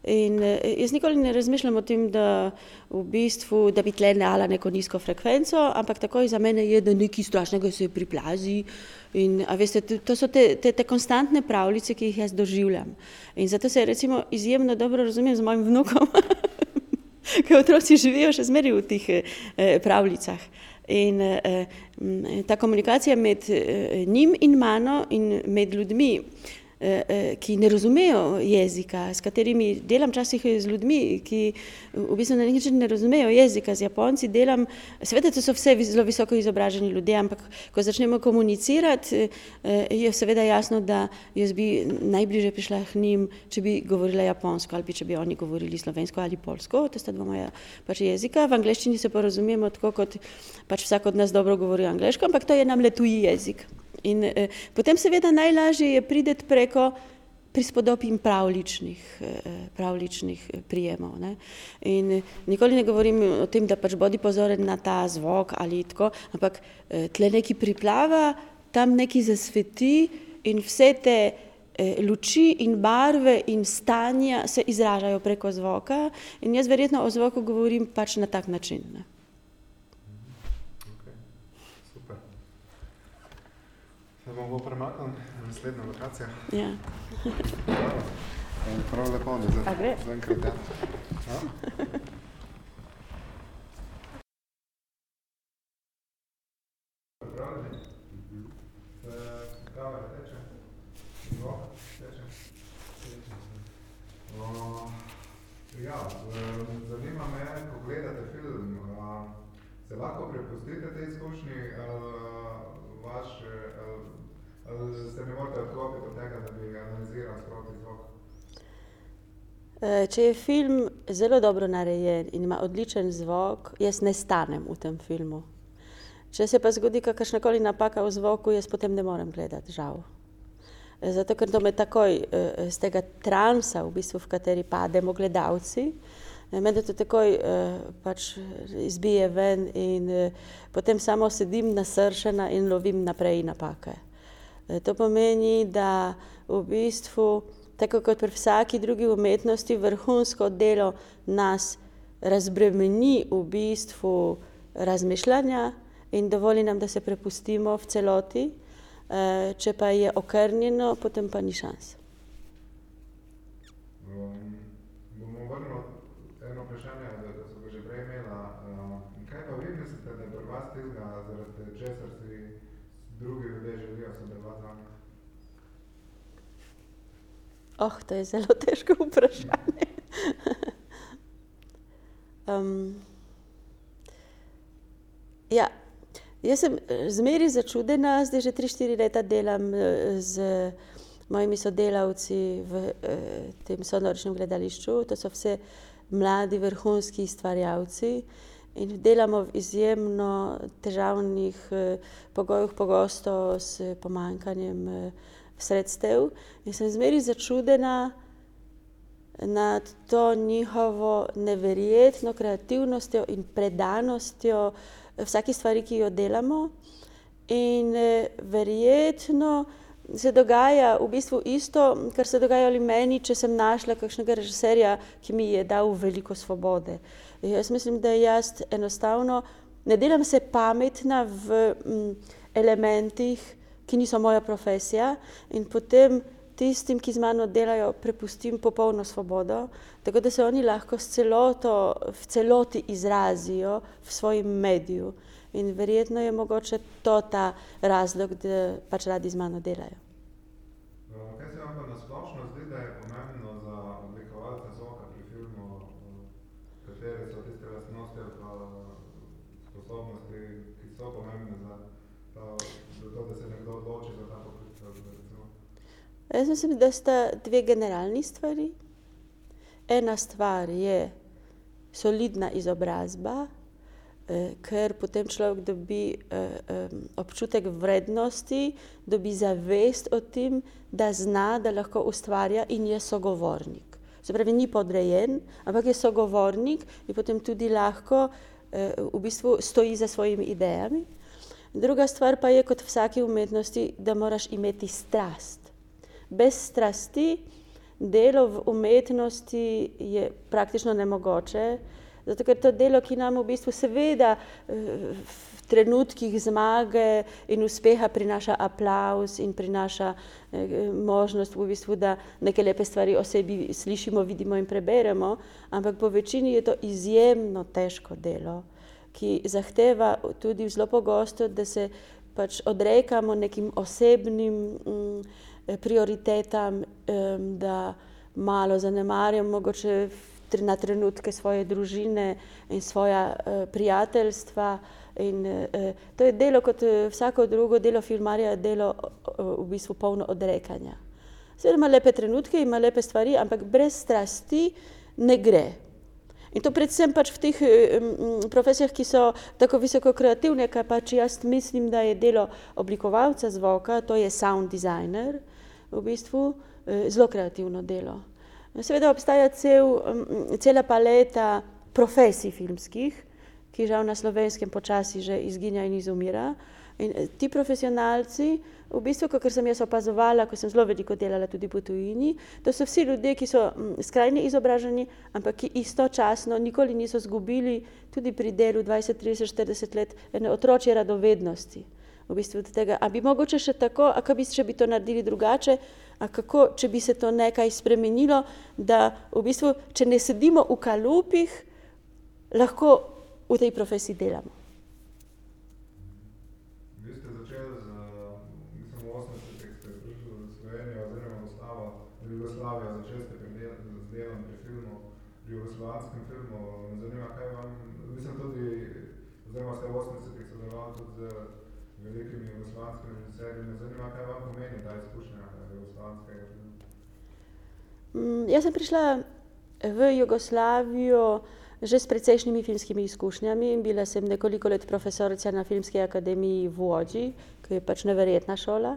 In jaz nikoli ne razmišljam o tem, da v bistvu, da bi tule dala neko nizko frekvenco, ampak takoj za mene je, da nekaj strašnega se priplazi. In veste, to so te, te, te konstantne pravljice, ki jih jaz doživljam. In zato se recimo izjemno dobro razumem z mojim vnukom, ker otroci živijo še zmeraj v teh pravljicah. In ta komunikacija med njim in mano in med ljudmi, ki ne razumejo jezika, s katerimi delam včasih z ljudmi, ki v bistvu na neki način ne razumejo jezika, z Japonci delam, seveda to so vse zelo visoko izobraženi ljudje, ampak ko začnemo komunicirati, je seveda jasno, da jaz bi najbližje prišla k njim, če bi govorila japonsko ali pa če bi oni govorili slovensko ali poljsko, to sta dva moja pač jezika, v angleščini se pa razumemo tako, kot pač vsak od nas dobro govori angleško, ampak to je namle tuji jezik. In potem seveda najlažje je priti preko prispodob in pravljičnih, pravljičnih prijemov, ne. In nikoli ne govorim o tem, da pač bodi pozoren na ta zvok ali tako, ampak tule nekaj priplava, tam nekaj zasveti in vse te luči in barve in stanja se izražajo preko zvoka in jaz verjetno o zvoku govorim pač na tak način, ne. Se bomo premaknili na naslednjo lokacijo? Ja. Prav lepo, da A gre? zaenkrat ja. Pripravljeni? kamera teče? Zvok teče? ja, zanima me, ko gledate film, se lahko prepustite tej izkušnji vaše, ali se ne morete odklopiti od tega, da bi analiziral sproti zvok? Če je film zelo dobro narejen in ima odličen zvok, jaz ne stanem v tem filmu. Če se pa zgodi kakršnakoli napaka v zvoku, jaz potem ne morem gledati, žal. Zato ker to me takoj s tega transa, v bistvu, v kateri pademo gledalci, mene to takoj pač zbije ven in potem samo sedim nasršena in lovim naprej napake. To pomeni, da v bistvu tako kot pri vsaki drugi umetnosti vrhunsko delo nas razbremeni v bistvu razmišljanja in dovoli nam, da se prepustimo v celoti. Uh, če pa je okrnjeno, potem pa ni šans. Um, bomo vrnili eno vprašanje, da, da so ga že prej imela. Um, kaj pa vi mislite, da je pri vas tega, zaradi česar si drugi ljudje želijo sodelovati z vami? Oh, to je zelo težko vprašanje. um, ja, Jaz sem eh, zmeri začudena, zdaj že tri, štiri leta delam eh, z mojimi sodelavci v eh, tem sonoročnem gledališču. To so vse mladi, vrhunski ustvarjalci in delamo v izjemno težavnih pogojih, pogosto s pomankanjem sredstev. In sem zmeri začudena nad to njihovo neverjetno kreativnostjo in predanostjo vsaki stvari, ki jo delamo. In eh, verjetno se dogaja v bistvu isto, kar se dogaja ali meni, če sem našla kakšnega režiserja, ki mi je dal veliko svobode. Jaz mislim, da jaz enostavno ne delam se pametna v m, elementih, ki niso moja profesija in potem tistim, ki z mano delajo, prepustim popolno svobodo, tako da se oni lahko celoto, v celoti izrazijo v svojem mediju. In verjetno je mogoče to ta razlog, da pač radi z mano delajo. Kaj se vam pa nasplošno zdi, da je pomembno za oblikovalca zvoka pri filmu, katere so tiste lastnosti ali pa sposobnosti, ki so pomembne za, ta, za to, da se nekdo odloči za ta poklic? Jaz mislim, da sta dve generalni stvari. Ena stvar je solidna izobrazba, eh, ker potem človek dobi eh, občutek vrednosti, dobi zavest o tem, da zna, da lahko ustvarja in je sogovornik. Se pravi, ni podrejen, ampak je sogovornik in potem tudi lahko eh, v bistvu stoji za svojimi idejami. Druga stvar pa je, kot v vsaki umetnosti, da moraš imeti strast brez strasti delo v umetnosti je praktično nemogoče. Zato, ker to delo, ki nam v bistvu seveda v trenutkih zmage in uspeha prinaša aplaus in prinaša možnost, v bistvu, da neke lepe stvari o sebi slišimo, vidimo in preberemo, ampak po večini je to izjemno težko delo, ki zahteva tudi zelo pogosto, da se pač odrekamo nekim osebnim mm, prioritetam, da malo zanemarjam mogoče na trenutke svoje družine in svoja e, prijateljstva. In, e, to je delo kot e, vsako drugo delo filmarja, delo v bistvu polno odrekanja. Seveda ima lepe trenutke, ima lepe stvari, ampak brez strasti ne gre. In to predvsem pač v teh profesijah, ki so tako visoko kreativne, kaj pač jaz mislim, da je delo oblikovalca zvoka, to je sound designer, v bistvu eh, zelo kreativno delo. Seveda obstaja cel, cela paleta profesij filmskih, ki žal na slovenskem počasi že izginja in izumira. In eh, ti profesionalci, v bistvu, kot sem jaz opazovala, ko sem zelo veliko delala tudi po tujini, to so vsi ljudje, ki so skrajni izobraženi, ampak ki istočasno nikoli niso zgubili tudi pri delu 20, 30, 40 let ene otročje radovednosti v bistvu tega, a bi mogoče še tako, a kaj bi, če bi to naredili drugače, a kako, če bi se to nekaj spremenilo, da v bistvu, če ne sedimo v kalupih, lahko v tej profesiji delamo. Vi ste začeli z, mislim, v 80-ih ste prišli v Slovenijo oziroma Ustava Jugoslavija, začeli ste pri z delom pri filmu, pri jugoslovanskem filmu. Me zanima, kaj vam, mislim tudi, oziroma ste v 80-ih sodelovali tudi z velikimi jugoslovanskimi režiserji. Me zanima, kaj vam pomeni ta izkušnja jugoslovanskega filma? Mm, jaz sem prišla v Jugoslavijo že s precejšnjimi filmskimi izkušnjami. Bila sem nekoliko let profesorica na Filmski akademiji v Łodzi, ki je pač neverjetna šola.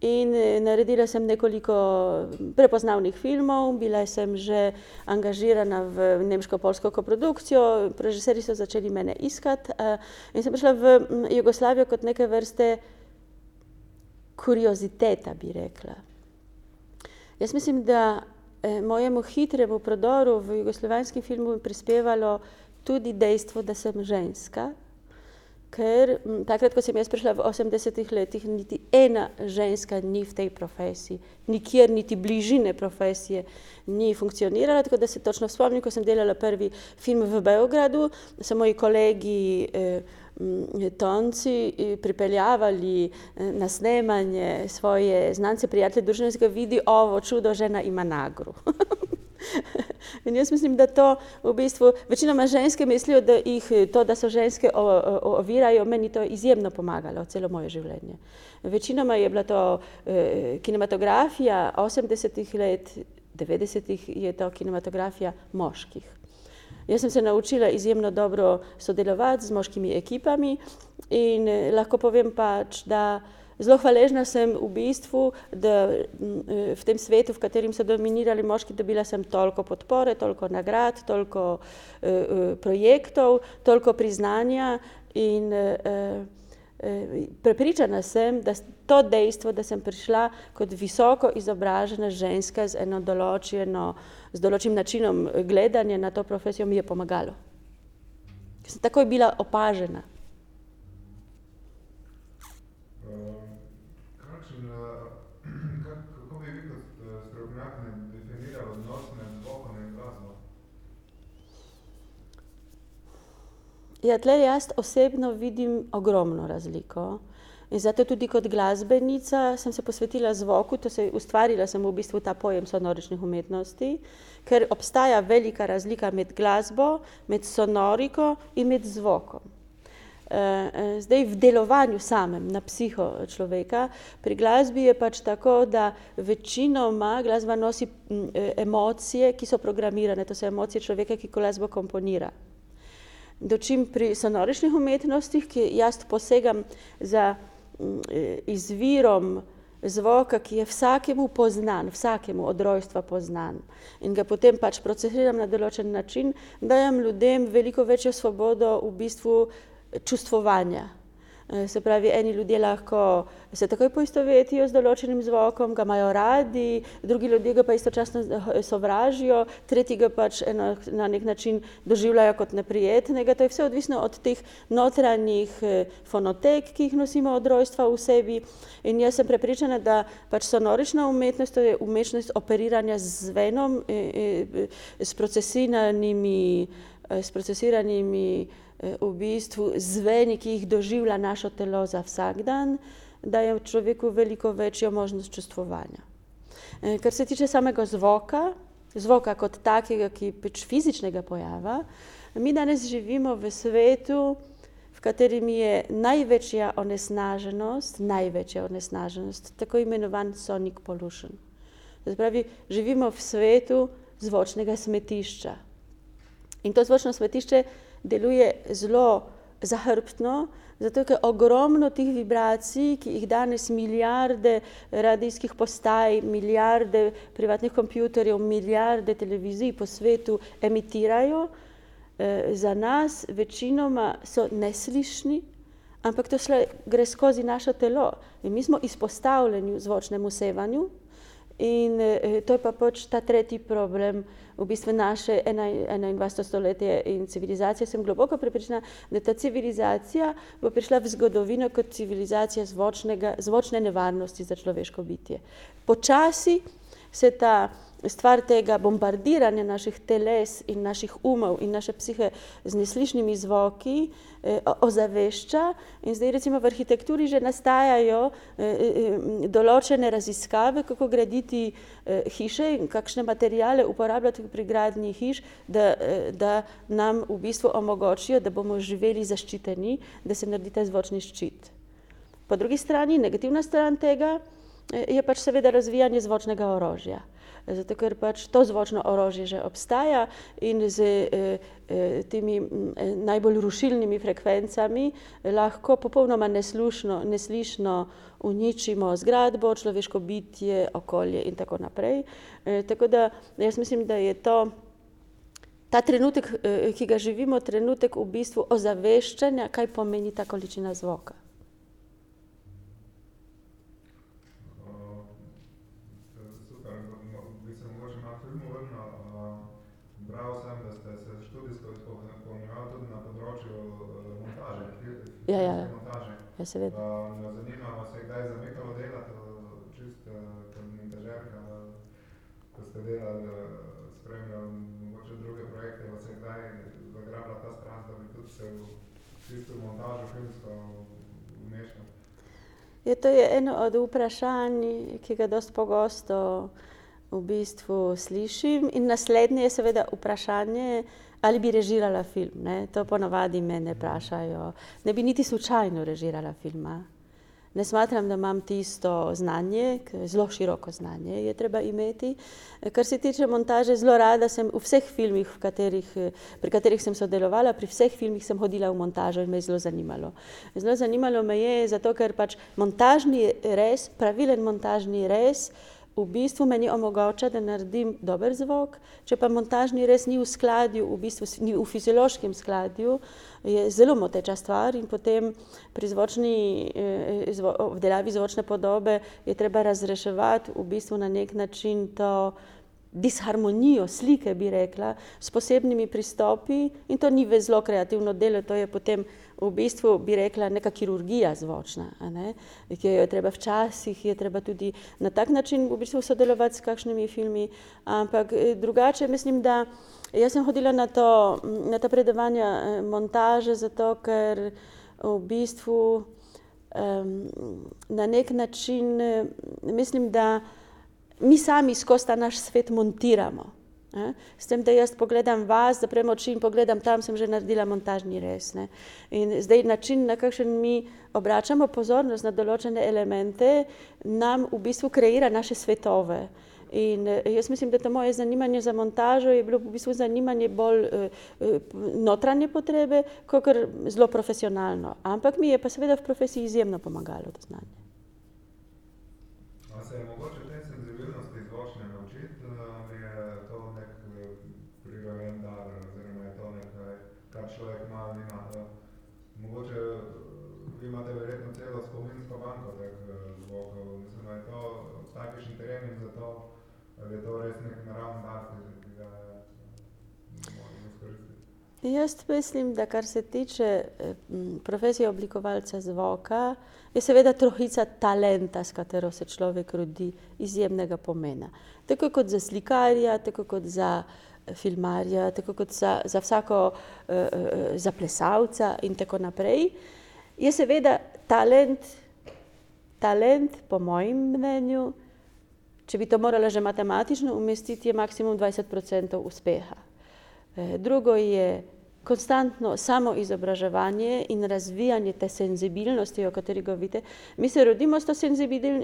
In eh, naredila sem nekoliko prepoznavnih filmov, bila sem že angažirana v nemško-polsko koprodukcijo, režiserji so začeli mene iskati eh, in sem prišla v Jugoslavijo kot neke vrste kurioziteta, bi rekla. Jaz mislim, da mojemu hitremu prodoru v jugoslovanskem filmu prispevalo tudi dejstvo, da sem ženska, ker takrat, ko sem jaz prišla v osemdesetih letih, niti ena ženska ni v tej profesiji, nikjer niti bližine profesije ni funkcionirala, tako da se točno spomnim, ko sem delala prvi film v Beogradu, so moji kolegi Tonci pripeljavali na snemanje svoje znance, prijatelje, družine, vidi ovo čudo, žena ima nagru. In jaz mislim, da to v bistvu večinoma ženske mislijo, da jih to, da so ženske, ovirajo, meni to izjemno pomagalo celo moje življenje. Večinoma je bila to kinematografija osemdesetih let, devetdesetih je to kinematografija moških. Jaz sem se naučila izjemno dobro sodelovati z moškimi ekipami in lahko povem pač, da zelo hvaležna sem v bistvu, da v tem svetu, v katerem so dominirali moški, dobila sem toliko podpore, toliko nagrad, toliko projektov, toliko priznanja in prepričana sem, da to dejstvo, da sem prišla kot visoko izobražena ženska z eno določeno, z določenim načinom gledanja na to profesijo, mi je pomagalo. Sem takoj bila opažena. Ja, tule jaz osebno vidim ogromno razliko. In zato tudi kot glasbenica sem se posvetila zvoku, se ustvarila sem v bistvu ta pojem sonoričnih umetnosti, ker obstaja velika razlika med glasbo, med sonoriko in med zvokom. zdaj v delovanju samem na psiho človeka, pri glasbi je pač tako, da večinoma glasba nosi emocije, ki so programirane, to so emocije človeka, ki glasbo komponira. Dočim pri sonoričnih umetnostih, ki jaz posegam za izvirom zvoka, ki je vsakemu poznan, vsakemu od rojstva poznan, in ga potem pač procesiram na določen način, dajem ljudem veliko večjo svobodo v bistvu čustvovanja. Se pravi, eni ljudje lahko se takoj poistovetijo z določenim zvokom, ga imajo radi, drugi ljudje ga pa istočasno sovražijo, tretji ga pač na neki način doživljajo kot neprijetnega, to je vse odvisno od teh notranjih fonotek, ki jih nosimo od rojstva v sebi. In jaz sem prepričana, da pač sonorična umetnost, to je umetnost operiranja z zvenom, sprocesiranimi, sprocesiranimi v bistvu zveni, ki jih doživlja naše telo za vsak dan, daje človeku veliko večjo možnost čustvovanja. kar se tiče samega zvoka, zvoka kot takega, ki pač fizičnega pojava, mi danes živimo v svetu, v katerem je največja onesnaženost, največja onesnaženost tako imenovani sonic pollution. To se pravi, živimo v svetu zvočnega smetišča. In to zvočno smetišče deluje zelo zahrbtno, zato ker ogromno teh vibracij, ki jih danes milijarde radijskih postaj, milijarde privatnih kompjuterjev, milijarde televizij po svetu emitirajo, za nas večinoma so neslišni, ampak to gre skozi naše telo. In mi smo izpostavljeni zvočnemu sevanju in to je pa pač ta tretji problem v bistvu naše enaindvajseto stoletje in civilizacije, sem globoko prepričana, da ta civilizacija bo prišla v zgodovino kot civilizacija zvočnega, zvočne nevarnosti za človeško bitje. Počasi se ta stvar tega bombardiranja naših teles in naših umov in naše psihe z neslišnimi zvoki ozavešča in zdaj recimo v arhitekturi že nastajajo določene raziskave, kako graditi hiše in kakšne materiale uporabljati pri gradnji hiš, da, da nam v bistvu omogočijo, da bomo živeli zaščiteni, da se naredi ta zvočni ščit. Po drugi strani, negativna stran tega je pač seveda razvijanje zvočnega orožja. Zato ker pač to zvočno orožje že obstaja in s temi najbolj rušilnimi frekvencami lahko popolnoma neslušno, neslišno uničimo zgradbo, človeško bitje, okolje in tako naprej. tako da jaz mislim, da je to ta trenutek, ki ga živimo, trenutek v bistvu ozaveščanja, kaj pomeni ta količina zvoka. Prebral sem, da ste se študijsko izpolnjevali tudi na področju montaže, Ja, ja. montaže. Ja, seveda. Uh, zanima, vas je kdaj zamikalo delati čist uh, kot montažerka, ko ste delali, spremljali mogoče druge projekte, vas je kdaj zagrabila ta strast, da bi tudi se v čisto montažo filmsko vmešali? Ja, to je eno od vprašanj, ki ga dosti pogosto v bistvu slišim. In naslednje je seveda vprašanje, ali bi režirala film, ne. To ponavadi mene vprašajo. Ne bi niti slučajno režirala filma. Ne smatram, da imam tisto znanje, zelo široko znanje je treba imeti. Kar se tiče montaže, zelo rada sem v vseh filmih, v katerih, pri katerih sem sodelovala, pri vseh filmih sem hodila v montažo in me je zelo zanimalo. Zelo zanimalo me je zato, ker pač montažni rez, pravilen montažni rez v bistvu meni omogoča, da naredim dober zvok, če pa montažni rez ni v skladju, v bistvu ni v fiziološkem skladju, je zelo moteča stvar in potem pri zvočni, obdelavi zvočne podobe je treba razreševati v bistvu na neki način to disharmonijo slike, bi rekla, s posebnimi pristopi, in to ni zelo kreativno delo, to je potem v bistvu, bi rekla, neka kirurgija zvočna, ne, ki jo je treba včasih, je treba tudi na tak način v bistvu sodelovati s kakšnimi filmi, ampak drugače mislim, da jaz sem hodila na to, na ta predavanja montaže zato, ker v bistvu na neki način mislim, da mi sami skozi ta naš svet montiramo, ne. S tem, da jaz pogledam vas, zaprem oči in pogledam tam, sem že naredila montažni rez, ne. In zdaj način, na kakšen mi obračamo pozornost na določene elemente, nam v bistvu kreira naše svetove. In jaz mislim, da ta moje zanimanje za montažo je bilo v bistvu zanimanje bolj notranje potrebe kakor zelo profesionalno. Ampak mi je pa seveda v profesiji izjemno pomagalo to znanje. A se je mogoče zvočne naučiti, ali je to neki prirojen dar oziroma je to nekaj, kar človek ima ali nima? Mogoče vi imate verjetno celo spominsko banko teh zvokov, mislim, a je to, kakšen trening za to ali je to res neki naravni dar, ki ga moramo izkoristiti? Jaz mislim, da kar se tiče profesije oblikovalca zvoka, je seveda trohica talenta, s katero se človek rodi, izjemnega pomena. Tako kot za slikarja, tako kot za filmarja, tako kot za, za vsako, za plesalca in tako naprej, je seveda talent, talent po mojem mnenju, če bi to morala že matematično umestiti, je maksimum dvajset procentov uspeha. drugo je konstantno samoizobraževanje in razvijanje te senzibilnosti, o kateri govorite. Mi se rodimo s to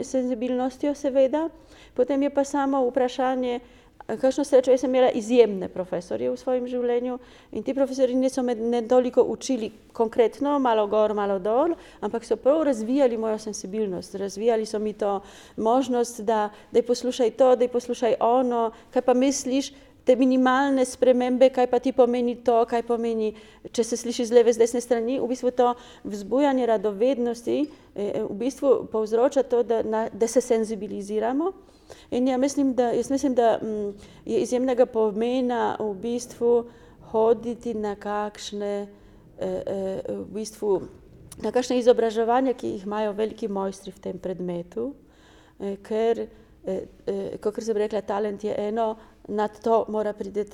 senzibilnostjo, seveda, potem je pa samo vprašanje, kakšno srečo, jaz sem imela izjemne profesorje v svojem življenju in ti profesorji niso me ne toliko učili konkretno, malo gor, malo dol, ampak so prav razvijali mojo senzibilnost, razvijali so mi to možnost, da daj poslušaj to, daj poslušaj ono, kaj pa misliš, te minimalne spremembe, kaj pa ti pomeni to, kaj pomeni, če se sliši z leve, z desne strani, v bistvu to vzbujanje radovednosti v bistvu povzroča to, da da se senzibiliziramo. In ja mislim, da, jaz mislim, da je izjemnega pomena v bistvu hoditi na kakšne v bistvu na kakšna izobraževanja, ki jih imajo veliki mojstri v tem predmetu, ker kakor sem rekla, talent je eno, nad to mora priti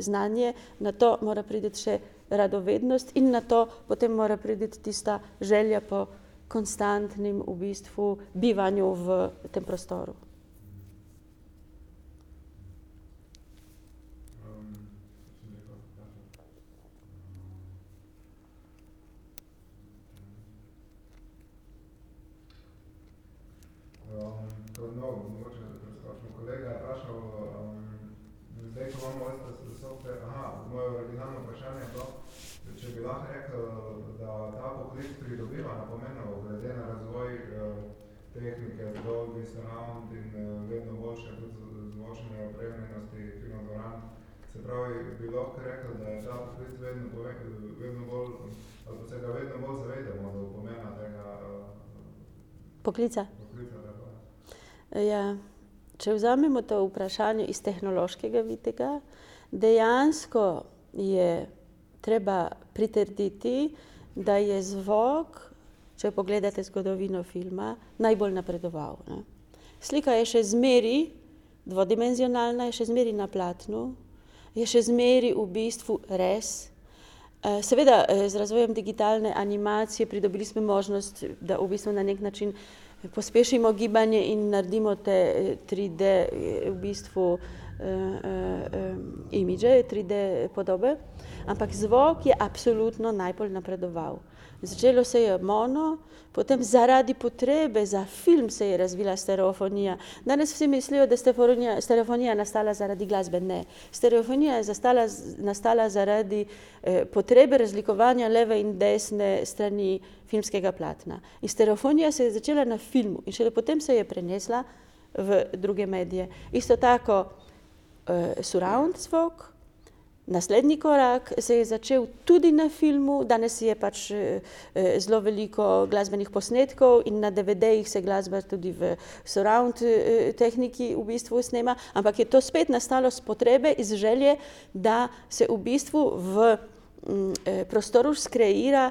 znanje, nato mora priti še radovednost in nato potem mora priti tista želja po konstantnem v bistvu bivanju v tem prostoru. no, mogoče preskočimo, kolega je vprašal, zdaj, ko imamo software, moje originalno vprašanje je bilo, če bi lahko rekli, da ta poklic pridobiva na pomenu glede na razvoj tehnike, dolgi surround in vedno boljše tudi zvočne opremljenosti kinodvoran. Se pravi, bi lahko rekli, da je ta poklic vedno vedno bolj, ali pa se ga vedno bolj zavedamo pomena tega Poklica? poklica, tako. Ja, če vzamemo to vprašanje iz tehnološkega vidika, dejansko je treba pritrditi, da je zvok, če pogledate zgodovino filma, najbolj napredoval. Ne. Slika je še zmeri dvodimenzionalna, je še zmeri na platnu, je še zmeri v bistvu res. Seveda z razvojem digitalne animacije pridobili smo možnost, da v bistvu na nek način pospešimo gibanje in naredimo te 3D v bistvu imidže, 3D podobe, ampak zvok je absolutno najbolj napredoval. Začelo se je mono, potem zaradi potrebe za film se je razvila stereofonija. Danes vsi mislijo, da stereofonija nastala zaradi glasbe, ne. Stereofonija je zastala, nastala zaradi potrebe razlikovanja leve in desne strani filmskega platna. In stereofonija se je začela na filmu in šele potem se je prenesla v druge medije. Isto tako surround zvok, naslednji korak se je začel tudi na filmu, danes je pač zelo veliko glasbenih posnetkov in na DVD-jih se glasba tudi v surround tehniki v bistvu snema, ampak je to spet nastalo iz potrebe, iz želje, da se v bistvu v prostoru skreira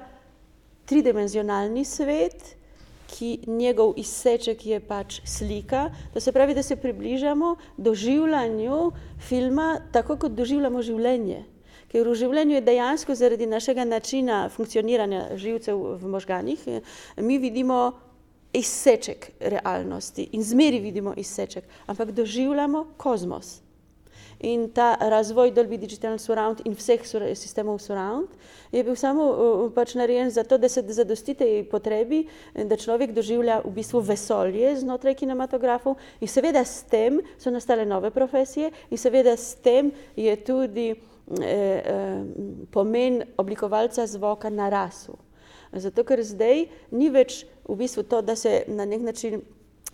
tridimenzionalni svet, ki njegov izseček je pač slika, to se pravi, da se približamo doživljanju filma, tako kot doživljamo življenje. Ker v življenju je dejansko zaradi našega načina funkcioniranja živcev v možganih, mi vidimo izseček realnosti in zmeraj vidimo izseček, ampak doživljamo kozmos. In ta razvoj Dolby Digital Surround in vseh sistemov surround je bil samo pač narejen zato, da se zadosti tej potrebi, da človek doživlja v bistvu vesolje znotraj kinematografov in seveda s tem so nastale nove profesije in seveda s tem je tudi pomen oblikovalca zvoka narasel. Zato ker zdaj ni več v bistvu to, da se na neki način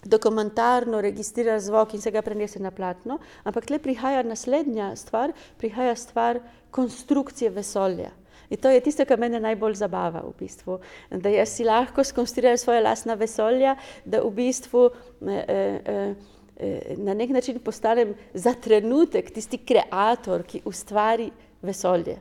dokumentarno registrira zvok in se ga prenese na platno, ampak tule prihaja naslednja stvar, prihaja stvar konstrukcije vesolja. In to je tisto, kar mene najbolj zabava v bistvu. Da jaz si lahko skonstruiram svoja lastna vesolja, da v bistvu na neki način postanem za trenutek tisti kreator, ki ustvari vesolje.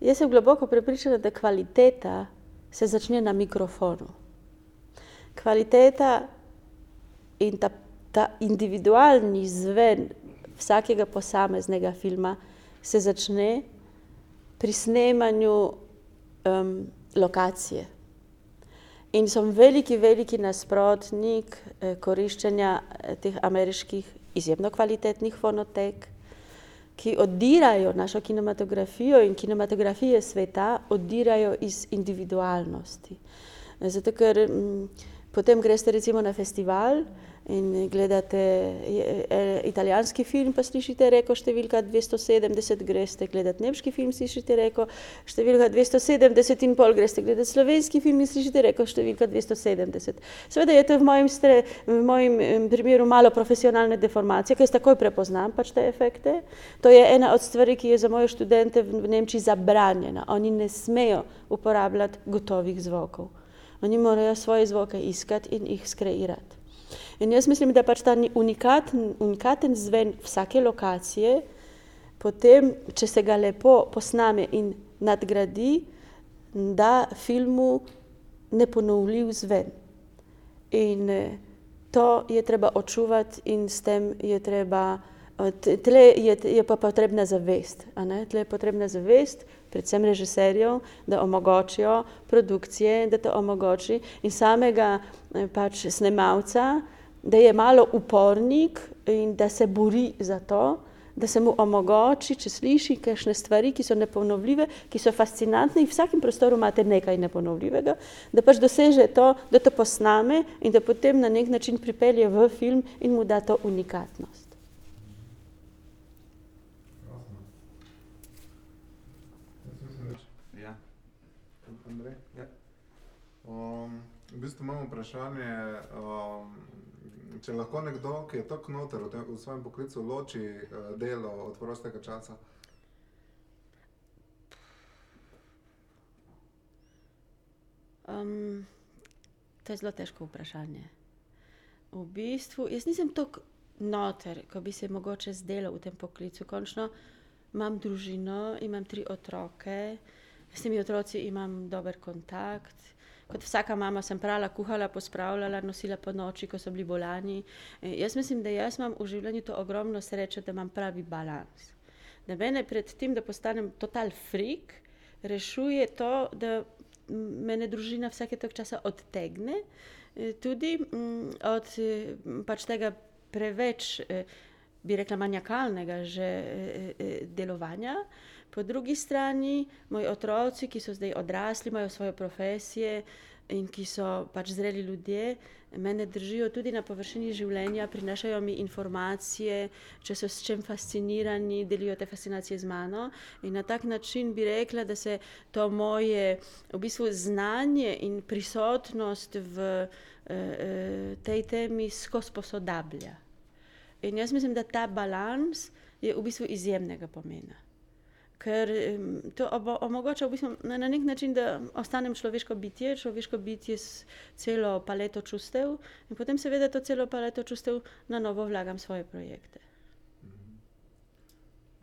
Jaz sem globoko prepričana, da kvaliteta se začne na mikrofonu. Kvaliteta in ta, ta individualni zven vsakega posameznega filma se začne pri snemanju lokacije. In sem veliki, veliki nasprotnik koriščenja teh ameriških izjemno kvalitetnih fonotek, ki odirajo našo kinematografijo in kinematografije sveta odirajo iz individualnosti. Zato ker potem greste recimo na festival in gledate italijanski film, pa slišite reko številka dvesto sedemdeset, greste gledat nemški film, slišite reko številka dvesto sedemdeset in pol greste gledat slovenski film in slišite reko številka dvesto sedemdeset. Seveda je to v mojem v mojem primeru malo profesionalne deformacije, ker jaz takoj prepoznam pač te efekte. To je ena od stvari, ki je za moje študente v Nemčiji zabranjena. Oni ne smejo uporabljati gotovih zvokov. Oni morajo svoje zvoke iskati in jih skreirati. In jaz mislim, da pač ta unikaten, unikaten zven vsake lokacije potem, če se ga lepo posname in nadgradi, da filmu neponovljiv zven. In to je treba očuvati in s tem je treba, tule je, je pa potrebna zavest, ne, tule je potrebna zavest, predvsem režiserjev, da omogočijo produkcije, da to omogoči in samega pač snemalca, da je malo upornik in da se bori za to, da se mu omogoči, če sliši kakšne stvari, ki so neponovljive, ki so fascinantne, in v vsakem prostoru imate nekaj neponovljivega, da pač doseže to, da to posname in da potem na neki način pripelje v film in mu da to unikatnost. Andrej? Ja. Um, v bistvu imamo vprašanje, um, če lahko nekdo, ki je tako noter v, v svojem poklicu, loči uh, delo od prostega časa. Um, to je zelo težko vprašanje. V bistvu, jaz nisem tako noter, kot bi se mogoče zdelo v tem poklicu. Končno imam družino, imam tri otroke, s temi otroci imam dober kontakt. Kot vsaka mama sem prala, kuhala, pospravljala, nosila po noči, ko so bili bolani. E, jaz mislim, da jaz imam v življenju to ogromno srečo, da imam pravi balans. Da mene pred tem, da postanem total frik, rešuje to, da me družina vsake tok časa odtegne, e, tudi mm, od e, pač tega preveč, bi rekla, manjakalnega že delovanja. Po drugi strani, moji otroci, ki so zdaj odrasli, imajo svoje profesije in ki so pač zreli ljudje, mene držijo tudi na površini življenja, prinašajo mi informacije, če so s čem fascinirani, delijo te fascinacije z mano. In na tak način bi rekla, da se to moje v bistvu znanje in prisotnost v eh, tej temi skozi posodablja. In jaz mislim, da ta balans je v bistvu izjemnega pomena. Ker to omogoča v bistvu na nek način, da ostanem človeško bitje, človeško bitje s celo paleto čustev in potem seveda to celo paleto čustev na novo vlagam svoje projekte.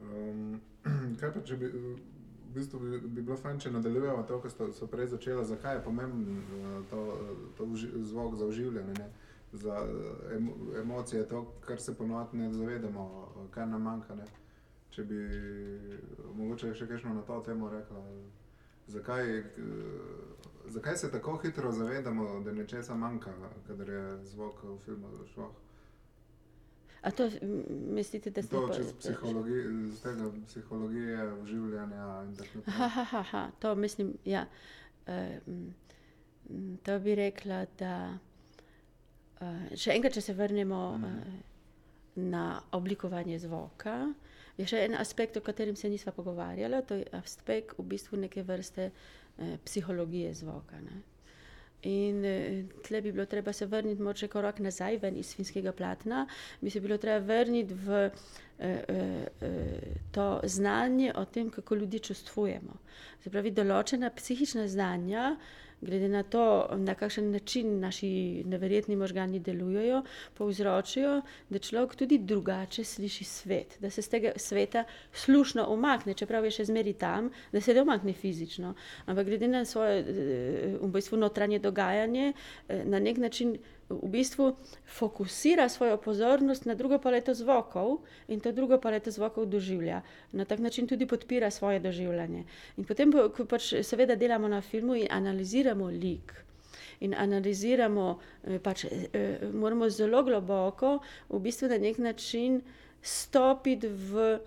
Um, kaj pa, če bi, v bistvu bi, bi bilo fajn, če nadaljujemo to, kar so prej začela, zakaj je pomemben uh, to, to zvok za uživljanje? Ne? za eh, emo, emocije, to, kar se ponovadi ne zavedamo, kar nam manjka. Ne? Če bi mogoče še kaj na to temo rekla, zakaj, eh, zakaj se tako hitro zavedamo, da nečesa manjka, kadar je zvok v filmu šlo. A to mislite, da ste to iz psihologije, psihologije, življenja in tako naprej? Ha, ha, ha, ha, to mislim, ja. Uh, to bi rekla, da. Uh, še enkrat, če se vrnemo mm. uh, na oblikovanje zvoka, je še en aspekt, o katerem se nismo pogovarjali, to je aspekt v bistvu neke vrste uh, psihologije zvoka. Ne? In tle bi bilo treba se vrniti, morda korak nazaj, ven iz finskega platna, bi se bilo treba vrniti v eh, eh, to znanje o tem, kako ljudi čustvujemo. Se pravi, določena psihična znanja, glede na to, na kakšen način naši neverjetni možgani delujejo, povzročijo, da človek tudi drugače sliši svet, da se z tega sveta slušno umakne, čeprav je še zmeri tam, da se ne umakne fizično. Ampak glede na svoje eh, v bistvu notranje dogajanje, eh, na nek način v bistvu fokusira svojo pozornost na drugo paleto zvokov in to drugo paleto zvokov doživlja. Na tak način tudi podpira svoje doživljanje. In potem, ko pač seveda delamo na filmu in analiziramo lik. In analiziramo, eh, pač, eh, moramo zelo globoko, v bistvu na nek način stopiti v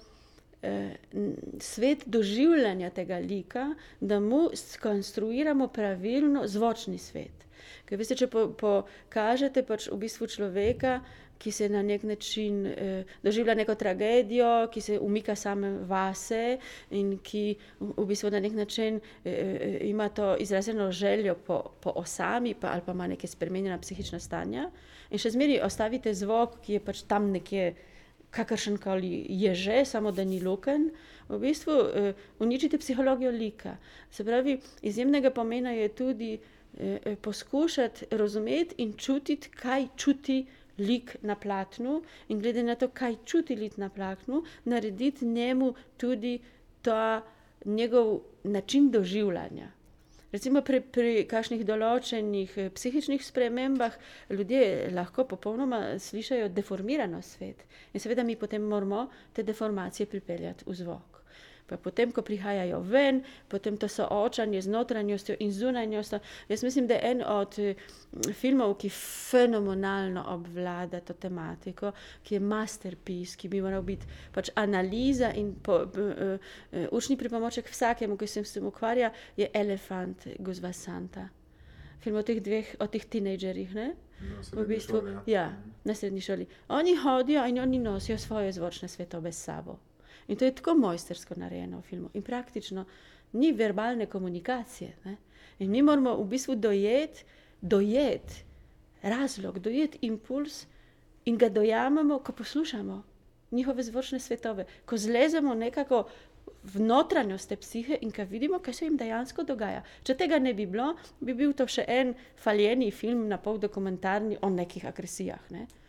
eh, svet doživljanja tega lika, da mu skonstruiramo pravilno zvočni svet. Ker veste, če pokažete po pač v bistvu človeka, ki se na nek način eh, doživlja neko tragedijo, ki se umika same vase in ki v bistvu na nek način eh, eh, ima to izraženo željo po, po osami pa, ali pa ima neke spremenjena psihična stanja in še zmeri ostavite zvok, ki je pač tam nekje kakršen koli je že, samo da ni luken, v bistvu eh, uničite psihologijo lika. Se pravi, izjemnega pomena je tudi eh, poskušati razumeti in čutiti, kaj čuti lik na platnu, in glede na to, kaj čuti lik na platnu, narediti njemu tudi ta njegov način doživljanja. Recimo pri, pri kakšnih določenih eh, psihičnih spremembah ljudje lahko popolnoma slišijo deformirano svet in seveda mi potem moramo te deformacije pripeljati v zvok. Pa potem, ko prihajajo ven, potem to soočanje z notranjostjo in zunanjostjo. Jaz mislim, da je en od mm, filmov, ki fenomenalno obvlada to tematiko, ki je masterpiece, ki bi moral biti pač analiza in po, uh, uh, učni pripomoček vsakemu, ki se s tem ukvarja, je Elefant Guzva Santa. Film o teh dveh, o teh tinejdžerjih. V bistvu, šoli, ja. ja, na srednji šoli. Oni hodijo in oni nosijo svoje zvočne svetove s sabo. In to je tako mojstersko narejeno v filmu. In praktično ni verbalne komunikacije. Ne? In mi moramo v bistvu dojeti, dojet razlog, dojeti impuls in ga dojamemo, ko poslušamo njihove zvočne svetove, ko zlezemo nekako v notranjost te psihe in ko vidimo, kaj se jim dejansko dogaja. Če tega ne bi bilo, bi bil to še en faljeni film, na pol dokumentarni o nekih agresijah. Ne? Eh,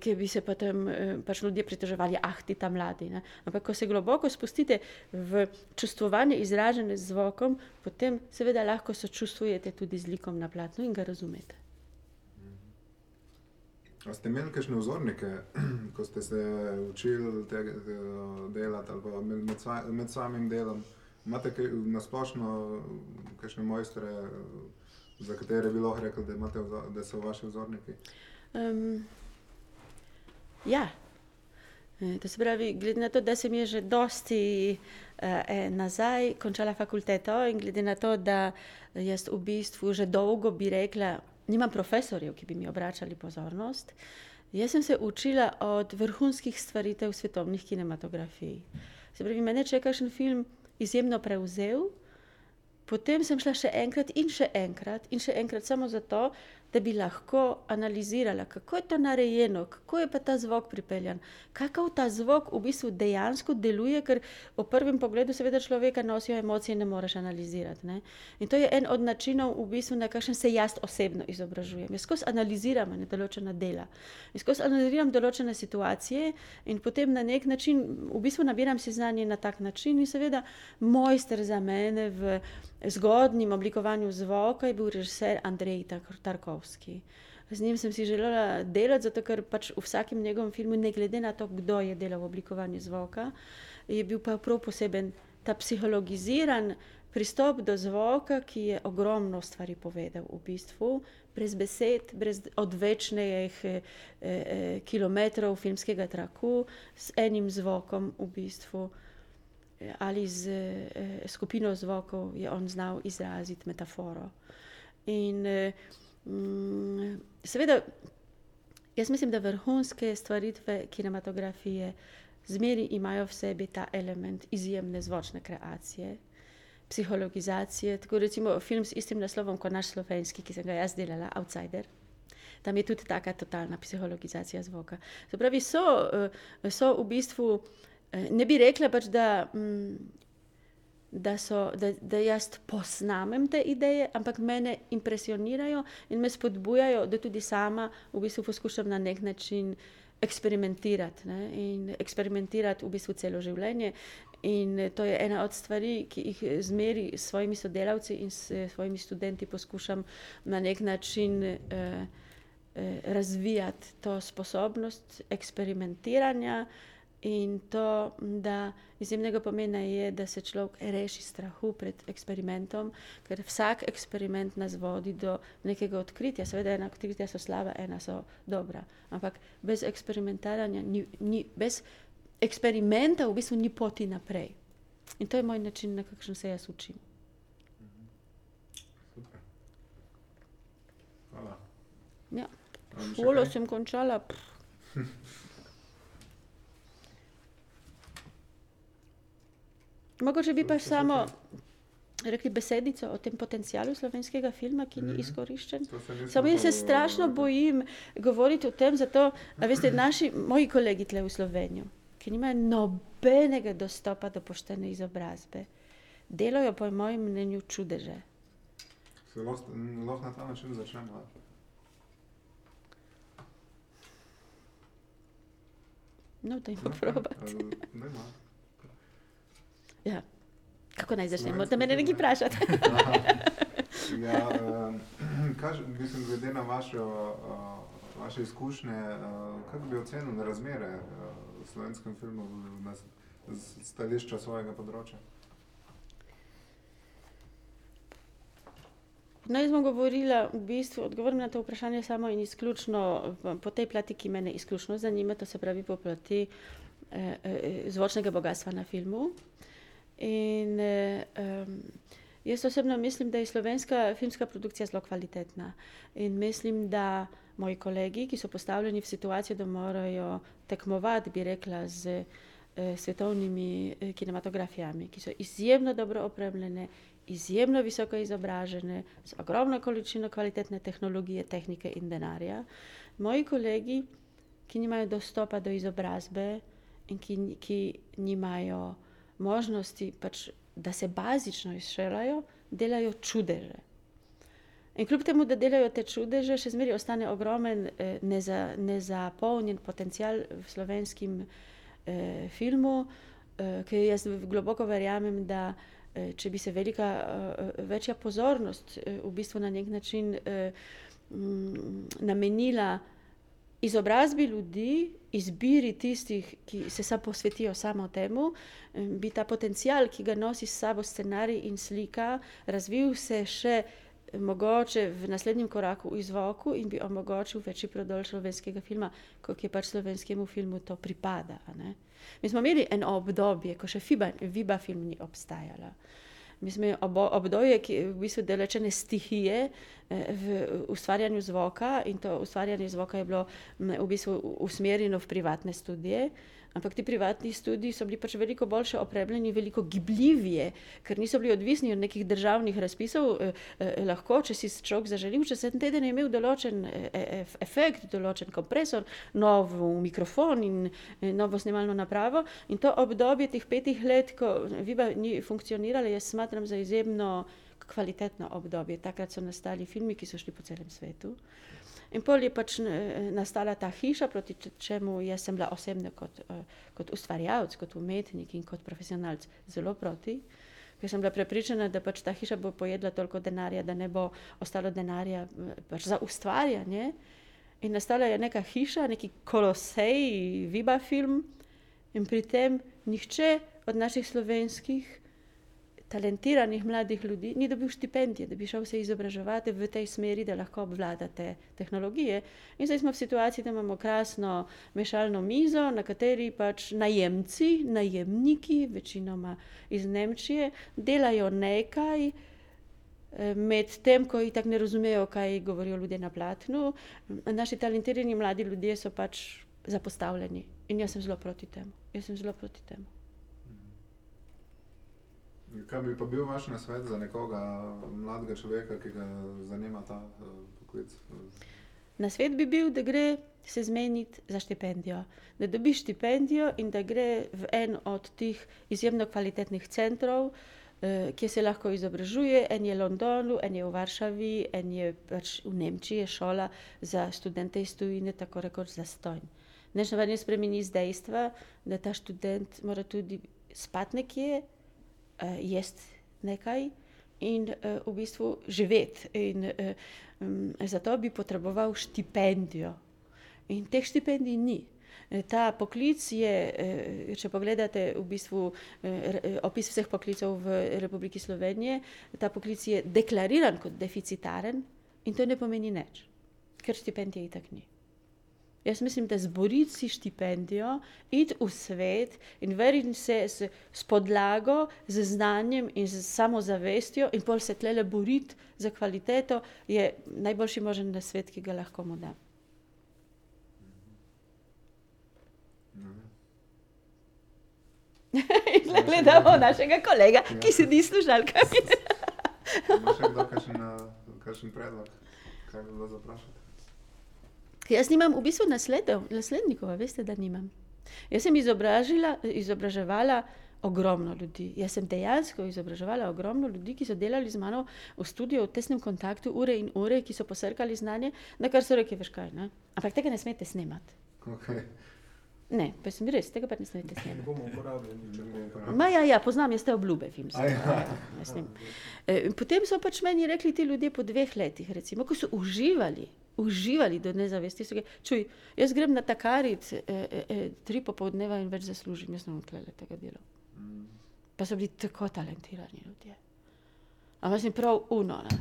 ki bi se potem eh, pač ljudje pritoževali, ah, ti tam mladi. Ne? Ampak, ko se globoko spustite v čustvovanje, izražene z zvokom, potem seveda lahko sočustvujete tudi z likom na platnu in ga razumete. A ste imeli kakšne vzornike, ko ste se učili tega delati ali med, med samim delom? Imate kaj, nasplošno kakšne mojstre, za katere bi lahko rekli, da, imate, da so vaši vzorniki? Um, Ja. E, to se pravi, glede na to, da sem že dosti eh, nazaj končala fakulteto in glede na to, da jaz v bistvu že dolgo bi rekla, nimam profesorjev, ki bi mi obračali pozornost, jaz sem se učila od vrhunskih stvaritev svetovnih kinematografij. Se pravi, mene če je kakšen film izjemno prevzel, potem sem šla še enkrat in še enkrat in še enkrat samo zato, da bi lahko analizirala, kako je to narejeno, kako je pa ta zvok pripeljan, kako ta zvok v bistvu dejansko deluje, ker v prvem pogledu seveda človeka nosijo emocije ne moreš analizirati. Ne? In to je en od načinov, v bistvu, na kakšen se jaz osebno izobražujem. Jaz skozi analiziram ne, določena dela, jaz skozi analiziram določene situacije in potem na nek način v bistvu nabiram si znanje na tak način in seveda mojster za mene v zgodnjem oblikovanju zvoka je bil režiser Andrej Tarkov. Tarkovski. Z njim sem si želela delati, zato ker pač v vsakem njegovem filmu, ne glede na to, kdo je delal v oblikovanju zvoka, je bil pa prav poseben ta psihologiziran pristop do zvoka, ki je ogromno stvari povedal v bistvu, brez besed, brez odvečnih eh, eh, kilometrov filmskega traku, s enim zvokom v bistvu. Ali z eh, skupino zvokov je on znal izraziti metaforo. In eh, seveda, jaz mislim, da vrhunske stvaritve kinematografije zmeri imajo v sebi ta element izjemne zvočne kreacije, psihologizacije. Tako recimo film s istim naslovom kot naš slovenski, ki sem ga jaz delala, Outsider. Tam je tudi taka totalna psihologizacija zvoka. Zapravi, so, eh, so v bistvu, eh, ne bi rekla pač, da mm, da, so, da, da jaz posnamem te ideje, ampak mene impresionirajo in me spodbujajo, da tudi sama v bistvu poskušam na nek način eksperimentirati ne? in eksperimentirati v bistvu celo življenje. In to je ena od stvari, ki jih zmeri s svojimi sodelavci in s svojimi študenti poskušam na nek način eh, eh, razvijati to sposobnost eksperimentiranja. In to, da izjemnega pomena je, da se človek reši strahu pred eksperimentom, ker vsak eksperiment nas vodi do nekega odkritja. Seveda, ena odkritja so slaba, ena so dobra. Ampak brez eksperimentiranja, ni, ni, brez eksperimenta v bistvu ni poti naprej. In to je moj način, na kakšen se jaz učim. Super. Hvala. Ja. Šolo sem končala. Mogoče bi pa samo rekli besedico o tem potencialu slovenskega filma, ki ni -hmm. izkoriščen. Samo jaz se strašno bojim govoriti o tem, zato, da veste, naši, moji kolegi tle v Sloveniji, ki nimajo nobenega dostopa do poštene izobrazbe, delajo po mojem mnenju čudeže. Se lahko na ta način začnemo? No, da jim probati. Ne, ne. Ja. Kako naj začnemo? Da me ne nekaj vprašate. ja, uh, kaž, mislim, glede na vašo, uh, vaše izkušnje, uh, kako bi ocenili razmere uh, v slovenskem filmu na stališča svojega področja? No, jaz bom govorila, v bistvu odgovorim na to vprašanje samo in izključno po tej plati, ki me izključno zanima, to se pravi po plati eh, eh, zvočnega bogatstva na filmu. Eh, In um, jaz osebno mislim, da je slovenska filmska produkcija zelo kvalitetna. In mislim, da moji kolegi, ki so postavljeni v situacijo, da morajo tekmovati, bi rekla, z eh, svetovnimi eh, kinematografijami, ki so izjemno dobro opremljene, izjemno visoko izobražene, z ogromno količino kvalitetne tehnologije, tehnike in denarja. Moji kolegi, ki nimajo dostopa do izobrazbe in ki, ki nimajo možnosti, pač, da se bazično izšolajo, delajo čudeže. In kljub temu, da delajo te čudeže, še zmeraj ostane ogromen eh, neza, nezapolnjen potencial v slovenskem eh, filmu, eh, ki jaz globoko verjamem, da eh, če bi se velika, eh, večja pozornost eh, v bistvu na nek način eh, m, namenila izobrazbi ljudi, izbiri tistih, ki se samo posvetijo samo temu, eh, bi ta potencial, ki ga nosi s sabo scenarij in slika, razvil se še mogoče v naslednjem koraku v izvoku in bi omogočil večji prodor slovenskega filma, kot je pač slovenskemu filmu to pripada. Mi smo imeli eno obdobje, ko še FIBA, Viba film ni obstajala. Mi smo imeli obdobje, ki je v bistvu delečene stihije v ustvarjanju zvoka in to ustvarjanje zvoka je bilo v bistvu usmerjeno v privatne studije. Ampak ti privatni študiji so bili pač veliko boljše opremljeni, veliko gibljivije, ker niso bili odvisni od nekih državnih razpisov. Eh, eh, lahko, če si človek zaželil, če se en teden je imel določen eh, efekt, določen kompresor, nov mikrofon in eh, novo snemalno napravo. In to obdobje teh petih let, ko Viva ni funkcionirala, jaz smatram za izjemno kvalitetno obdobje. Takrat so nastali filmi, ki so šli po celem svetu. In pol je pač nastala ta hiša, proti čemu jaz sem bila osebno kot, kot ustvarjalec, kot umetnik in kot profesionalc zelo proti. Ker sem bila prepričana, da pač ta hiša bo pojedla toliko denarja, da ne bo ostalo denarja pač za ustvarjanje. In nastala je neka hiša, neki kolosej, viba film, in pri tem nihče od naših slovenskih talentiranih mladih ljudi ni dobil štipendije, da bi šel se izobraževati v tej smeri, da lahko obvlada te tehnologije. In zdaj smo v situaciji, da imamo krasno mešalno mizo, na kateri pač najemci, najemniki, večinoma iz Nemčije, delajo nekaj. Med tem, ko jih tako ne razumejo, kaj govorijo ljudje na platnu, naši talentirani mladi ljudje so pač zapostavljeni. In jaz sem zelo proti temu. Jaz sem zelo proti temu. Kaj bi pa bil vaš nasvet za nekoga mladega človeka, ki ga zanima ta uh, poklic? Nasvet bi bil, da gre se zmeniti za štipendijo. Da dobi štipendijo in da gre v en od teh izjemno kvalitetnih centrov, uh, kjer se lahko izobražuje. En je v Londonu, en je v Varšavi, en je pač v Nemčiji, šola za študente iz tujine, tako rekoč za stojn. Než ne spremeni z dejstva, da ta študent mora tudi spati nekje, uh, jesti nekaj in uh, v bistvu živeti. In uh, um, zato bi potreboval štipendijo. In teh štipendij ni. Ta poklic je, če pogledate v bistvu opis vseh poklicov v Republiki Slovenije, ta poklic je deklariran kot deficitaren in to ne pomeni nič, ker štipendije itak ni. Jaz mislim, da zboriti si štipendijo, iti v svet in verjeti se s, s podlago, z znanjem in z samozavestjo, in pol se tle boriti za kvaliteto, je najboljši možen na svet, ki ga lahko mu da. in zdaj gledamo našega kolega, ki sedi s služalkami. Še kdo, kakšen predlog, kaj bi bilo zaprašati? Jaz nimam v bistvu nasledov, naslednikov, veste, da nimam. Jaz sem izobraževala ogromno ljudi. Jaz sem dejansko izobraževala ogromno ljudi, ki so delali z mano v studiu, v tesnem kontaktu, ure in ure, ki so posrkali znanje, na kar so rekli, veš kaj, ne? ampak tega ne smete snemati. Okay. Ne, pa sem res, tega pa ne smete snemati. Ne bomo uporabljali, če bomo uporabljali. Ma ja, ja, poznam jaz te obljube filmske. Ja. Ja, potem so pač meni rekli ti ljudje po dveh letih, recimo, ko so uživali uživali do nezavesti. Čuj, jaz grem na takarit e, e, e, tri popoldneva in več zaslužim, jaz sem odklele tega dela. Mm. Pa so bili tako talentirani ljudje. Ampak sem prav uno. Ne?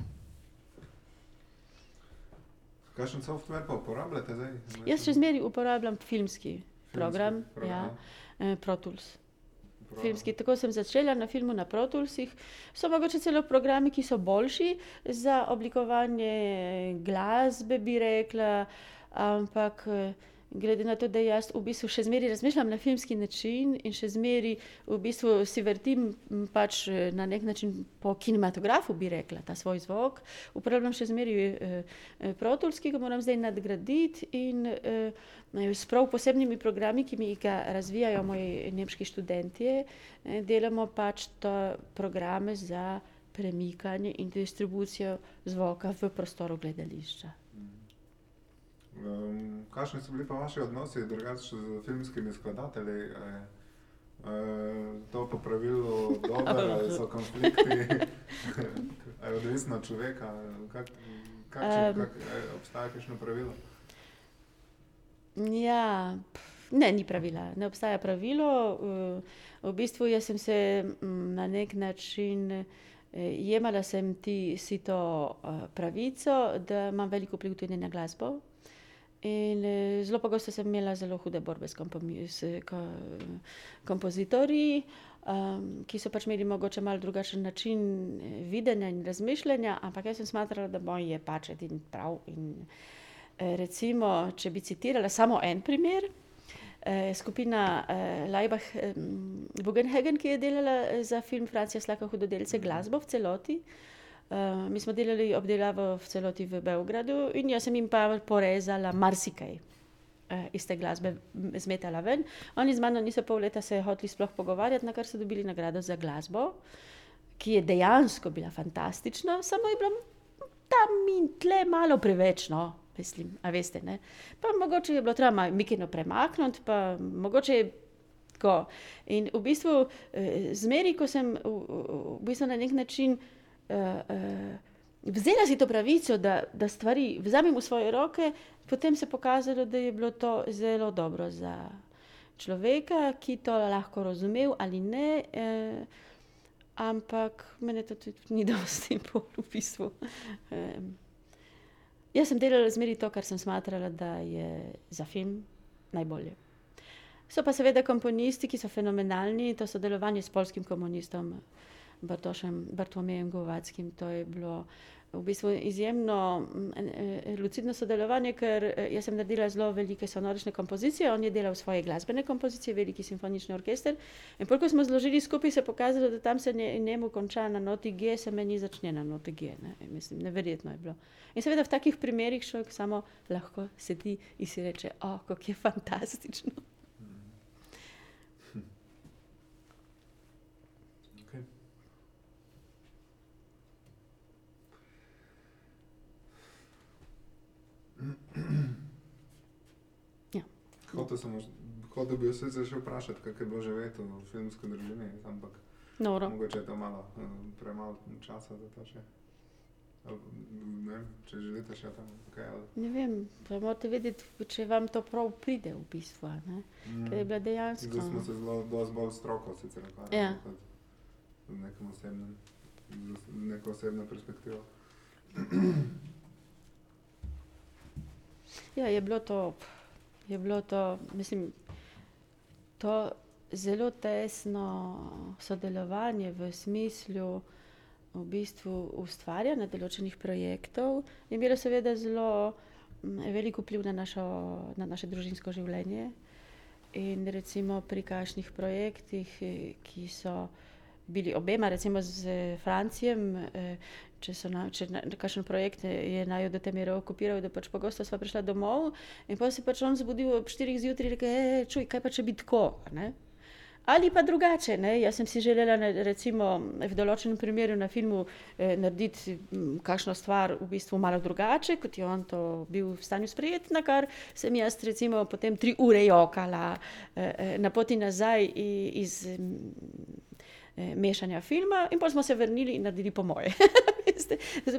Kakšen software pa uporabljate zdaj? Jaz še zmeraj uporabljam filmski, filmski program, program, ja, Pro Tools filmski. Tako sem začela na filmu na Protulsih. So mogoče celo programi, ki so boljši za oblikovanje glasbe, bi rekla, ampak glede na to, da jaz v bistvu še zmeraj razmišljam na filmski način in še zmeraj v bistvu si vrtim pač na nek način po kinematografu, bi rekla, ta svoj zvok. Uporabljam še zmeraj eh, Protols, ki ga moram zdaj nadgraditi in eh, s prav posebnimi programi, ki mi ga razvijajo moji nemški študentje, eh, delamo pač to programe za premikanje in distribucijo zvoka v prostoru gledališča. Um, kakšni so bili pa vaši odnosi drugače z filmskimi skladatelji? Je, je to popravilo dobro, ali so konflikti, ali je odvisno od človeka? Kak, kakšen, um, kak, je, obstaja kakšno pravilo? Ja, ne, ni pravila. Ne obstaja pravilo. V bistvu sem se na nek način. Jemala sem ti si to pravico, da imam veliko vpliv tudi na glasbo, In eh, zelo pogosto sem imela zelo hude borbe s, s kompozitorji, um, ki so pač imeli mogoče malo drugačen način eh, videnja in razmišljanja, ampak jaz sem smatrala, da moj je pač edin prav. In, eh, recimo, če bi citirala samo en primer. Skupina uh, Leibach Bugenhagen, ki je delala za film Francija Slaka Hudodelce glasbo v celoti, uh, mi smo delali obdelavo v celoti v Beogradu in jaz sem jim pa porezala marsikaj uh, iz te glasbe, zmetala ven. Oni z mano niso pol leta se hoteli sploh pogovarjati, na kar so dobili nagrado za glasbo, ki je dejansko bila fantastična, samo je bilo tam in tle malo preveč. No. Mislim, a veste, ne? Pa mogoče je bilo treba Mikino premakniti, pa mogoče je tako. In v bistvu, eh, zmeri, ko sem v, v bistvu na nek način uh, uh, vzela si to pravico, da, da stvari vzamem v svoje roke, potem se je pokazalo, da je bilo to zelo dobro za človeka, ki to lahko razumel ali ne. Uh, ampak meni to tudi ni dosti bolj v bistvu. Um, jaz sem delala zmeri to, kar sem smatrala, da je za film najbolje. So pa seveda komponisti, ki so fenomenalni, to sodelovanje s polskim komunistom. Uh, Bartošem, Bartlomejem Govackim. To je bilo v bistvu izjemno mm, e, lucidno sodelovanje, ker e, jaz sem naredila zelo velike sonorične kompozicije, on je delal svoje glasbene kompozicije, veliki simfonični orkester. In ko smo zložili skupaj, se je pokazalo, da tam se njemu konča na noti G, se meni začne na noti G. Ne? Mislim, neverjetno je bilo. In seveda v takih primerih človek samo lahko sedi in si reče, o, kako je fantastično. Hotel sem, hotel bi se še vprašati, kako je bilo živeti v filmski družini, ampak Noro. mogoče je to malo, eh, premalo časa za to še. Ne, če želite še tam kaj. Ali... Ne vem, pa morate vedeti, če vam to prav pride v bistvu. Ne? Mm. Ker je bila dejansko. Zdaj smo se zelo, dosti bolj stroko sicer ukvarjali. Ja. Z nekom osebnim, z neko osebno perspektivo. Ja, je bilo to je bilo to, mislim, to zelo tesno sodelovanje v smislu v bistvu ustvarjanja določenih projektov in bilo seveda zelo veliko vpliv na, našo, na naše družinsko življenje. In recimo pri kakšnih projektih, ki so bili obema, recimo z Francijem, eh, če so na, če na, kakšen projekt je naj do te mere okupiral, da pač pogosto sva prišla domov in pa se pač on zbudil ob 4 zjutraj in rekel, e, čuj, kaj pa če bi tako, ne? Ali pa drugače, ne? jaz sem si želela recimo v določenem primeru na filmu eh, narediti m, kakšno stvar v bistvu malo drugače, kot je on to bil v stanju sprejeti, na kar sem jaz recimo potem tri ure jokala eh, eh na poti nazaj iz, iz mešanja filma, in pa smo se vrnili in naredili po moje.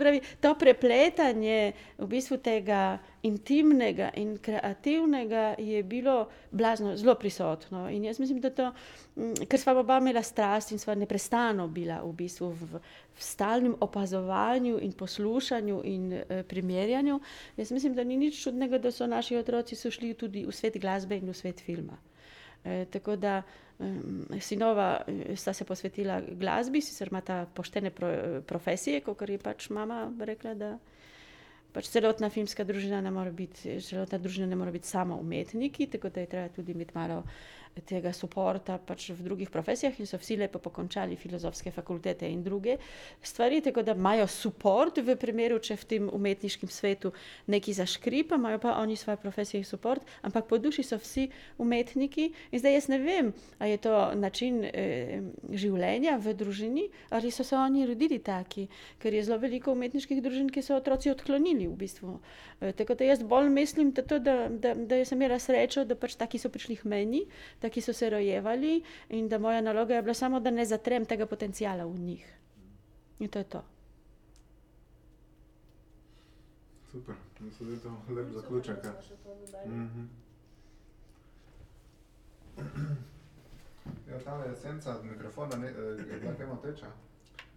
pravi, to prepletanje v bistvu tega intimnega in kreativnega je bilo blazno, zelo prisotno. In jaz mislim, da to, mm, ker smo oba imela strast in smo neprestano bila v bistvu v, v stalnem opazovanju in poslušanju in eh, primerjanju, jaz mislim, da ni nič čudnega, da so naši otroci šli tudi v svet glasbe in v svet filma. E, tako da e, sinova sta se posvetila glasbi, sicer ima ta poštene pro, profesije, kot je pač mama rekla, da pač celotna filmska družina ne more biti, celotna družina ne more biti samo umetniki, tako da je treba tudi imeti malo tega suporta pač v drugih profesijah in so vsi lepo pokončali filozofske fakultete in druge stvari, tako da imajo suport v primeru, če v tem umetniškem svetu neki zaškripa, imajo pa oni svoje profesije in suport, ampak po duši so vsi umetniki in zdaj jaz ne vem, a je to način eh, življenja v družini ali so se oni rodili taki, ker je zelo veliko umetniških družin, ki so otroci odklonili v bistvu. Eh, tako da jaz bolj mislim, da, to, da, da, da sem imela srečo, da pač taki so prišli k meni, taki so se rojevali in da moja naloga je bila samo, da ne zatrem tega potencijala v njih. In to je to. Super, mislim, da je to lep zaključek. Mhm. Ja, ta esenca od mikrofona ne, je bila kaj moteča.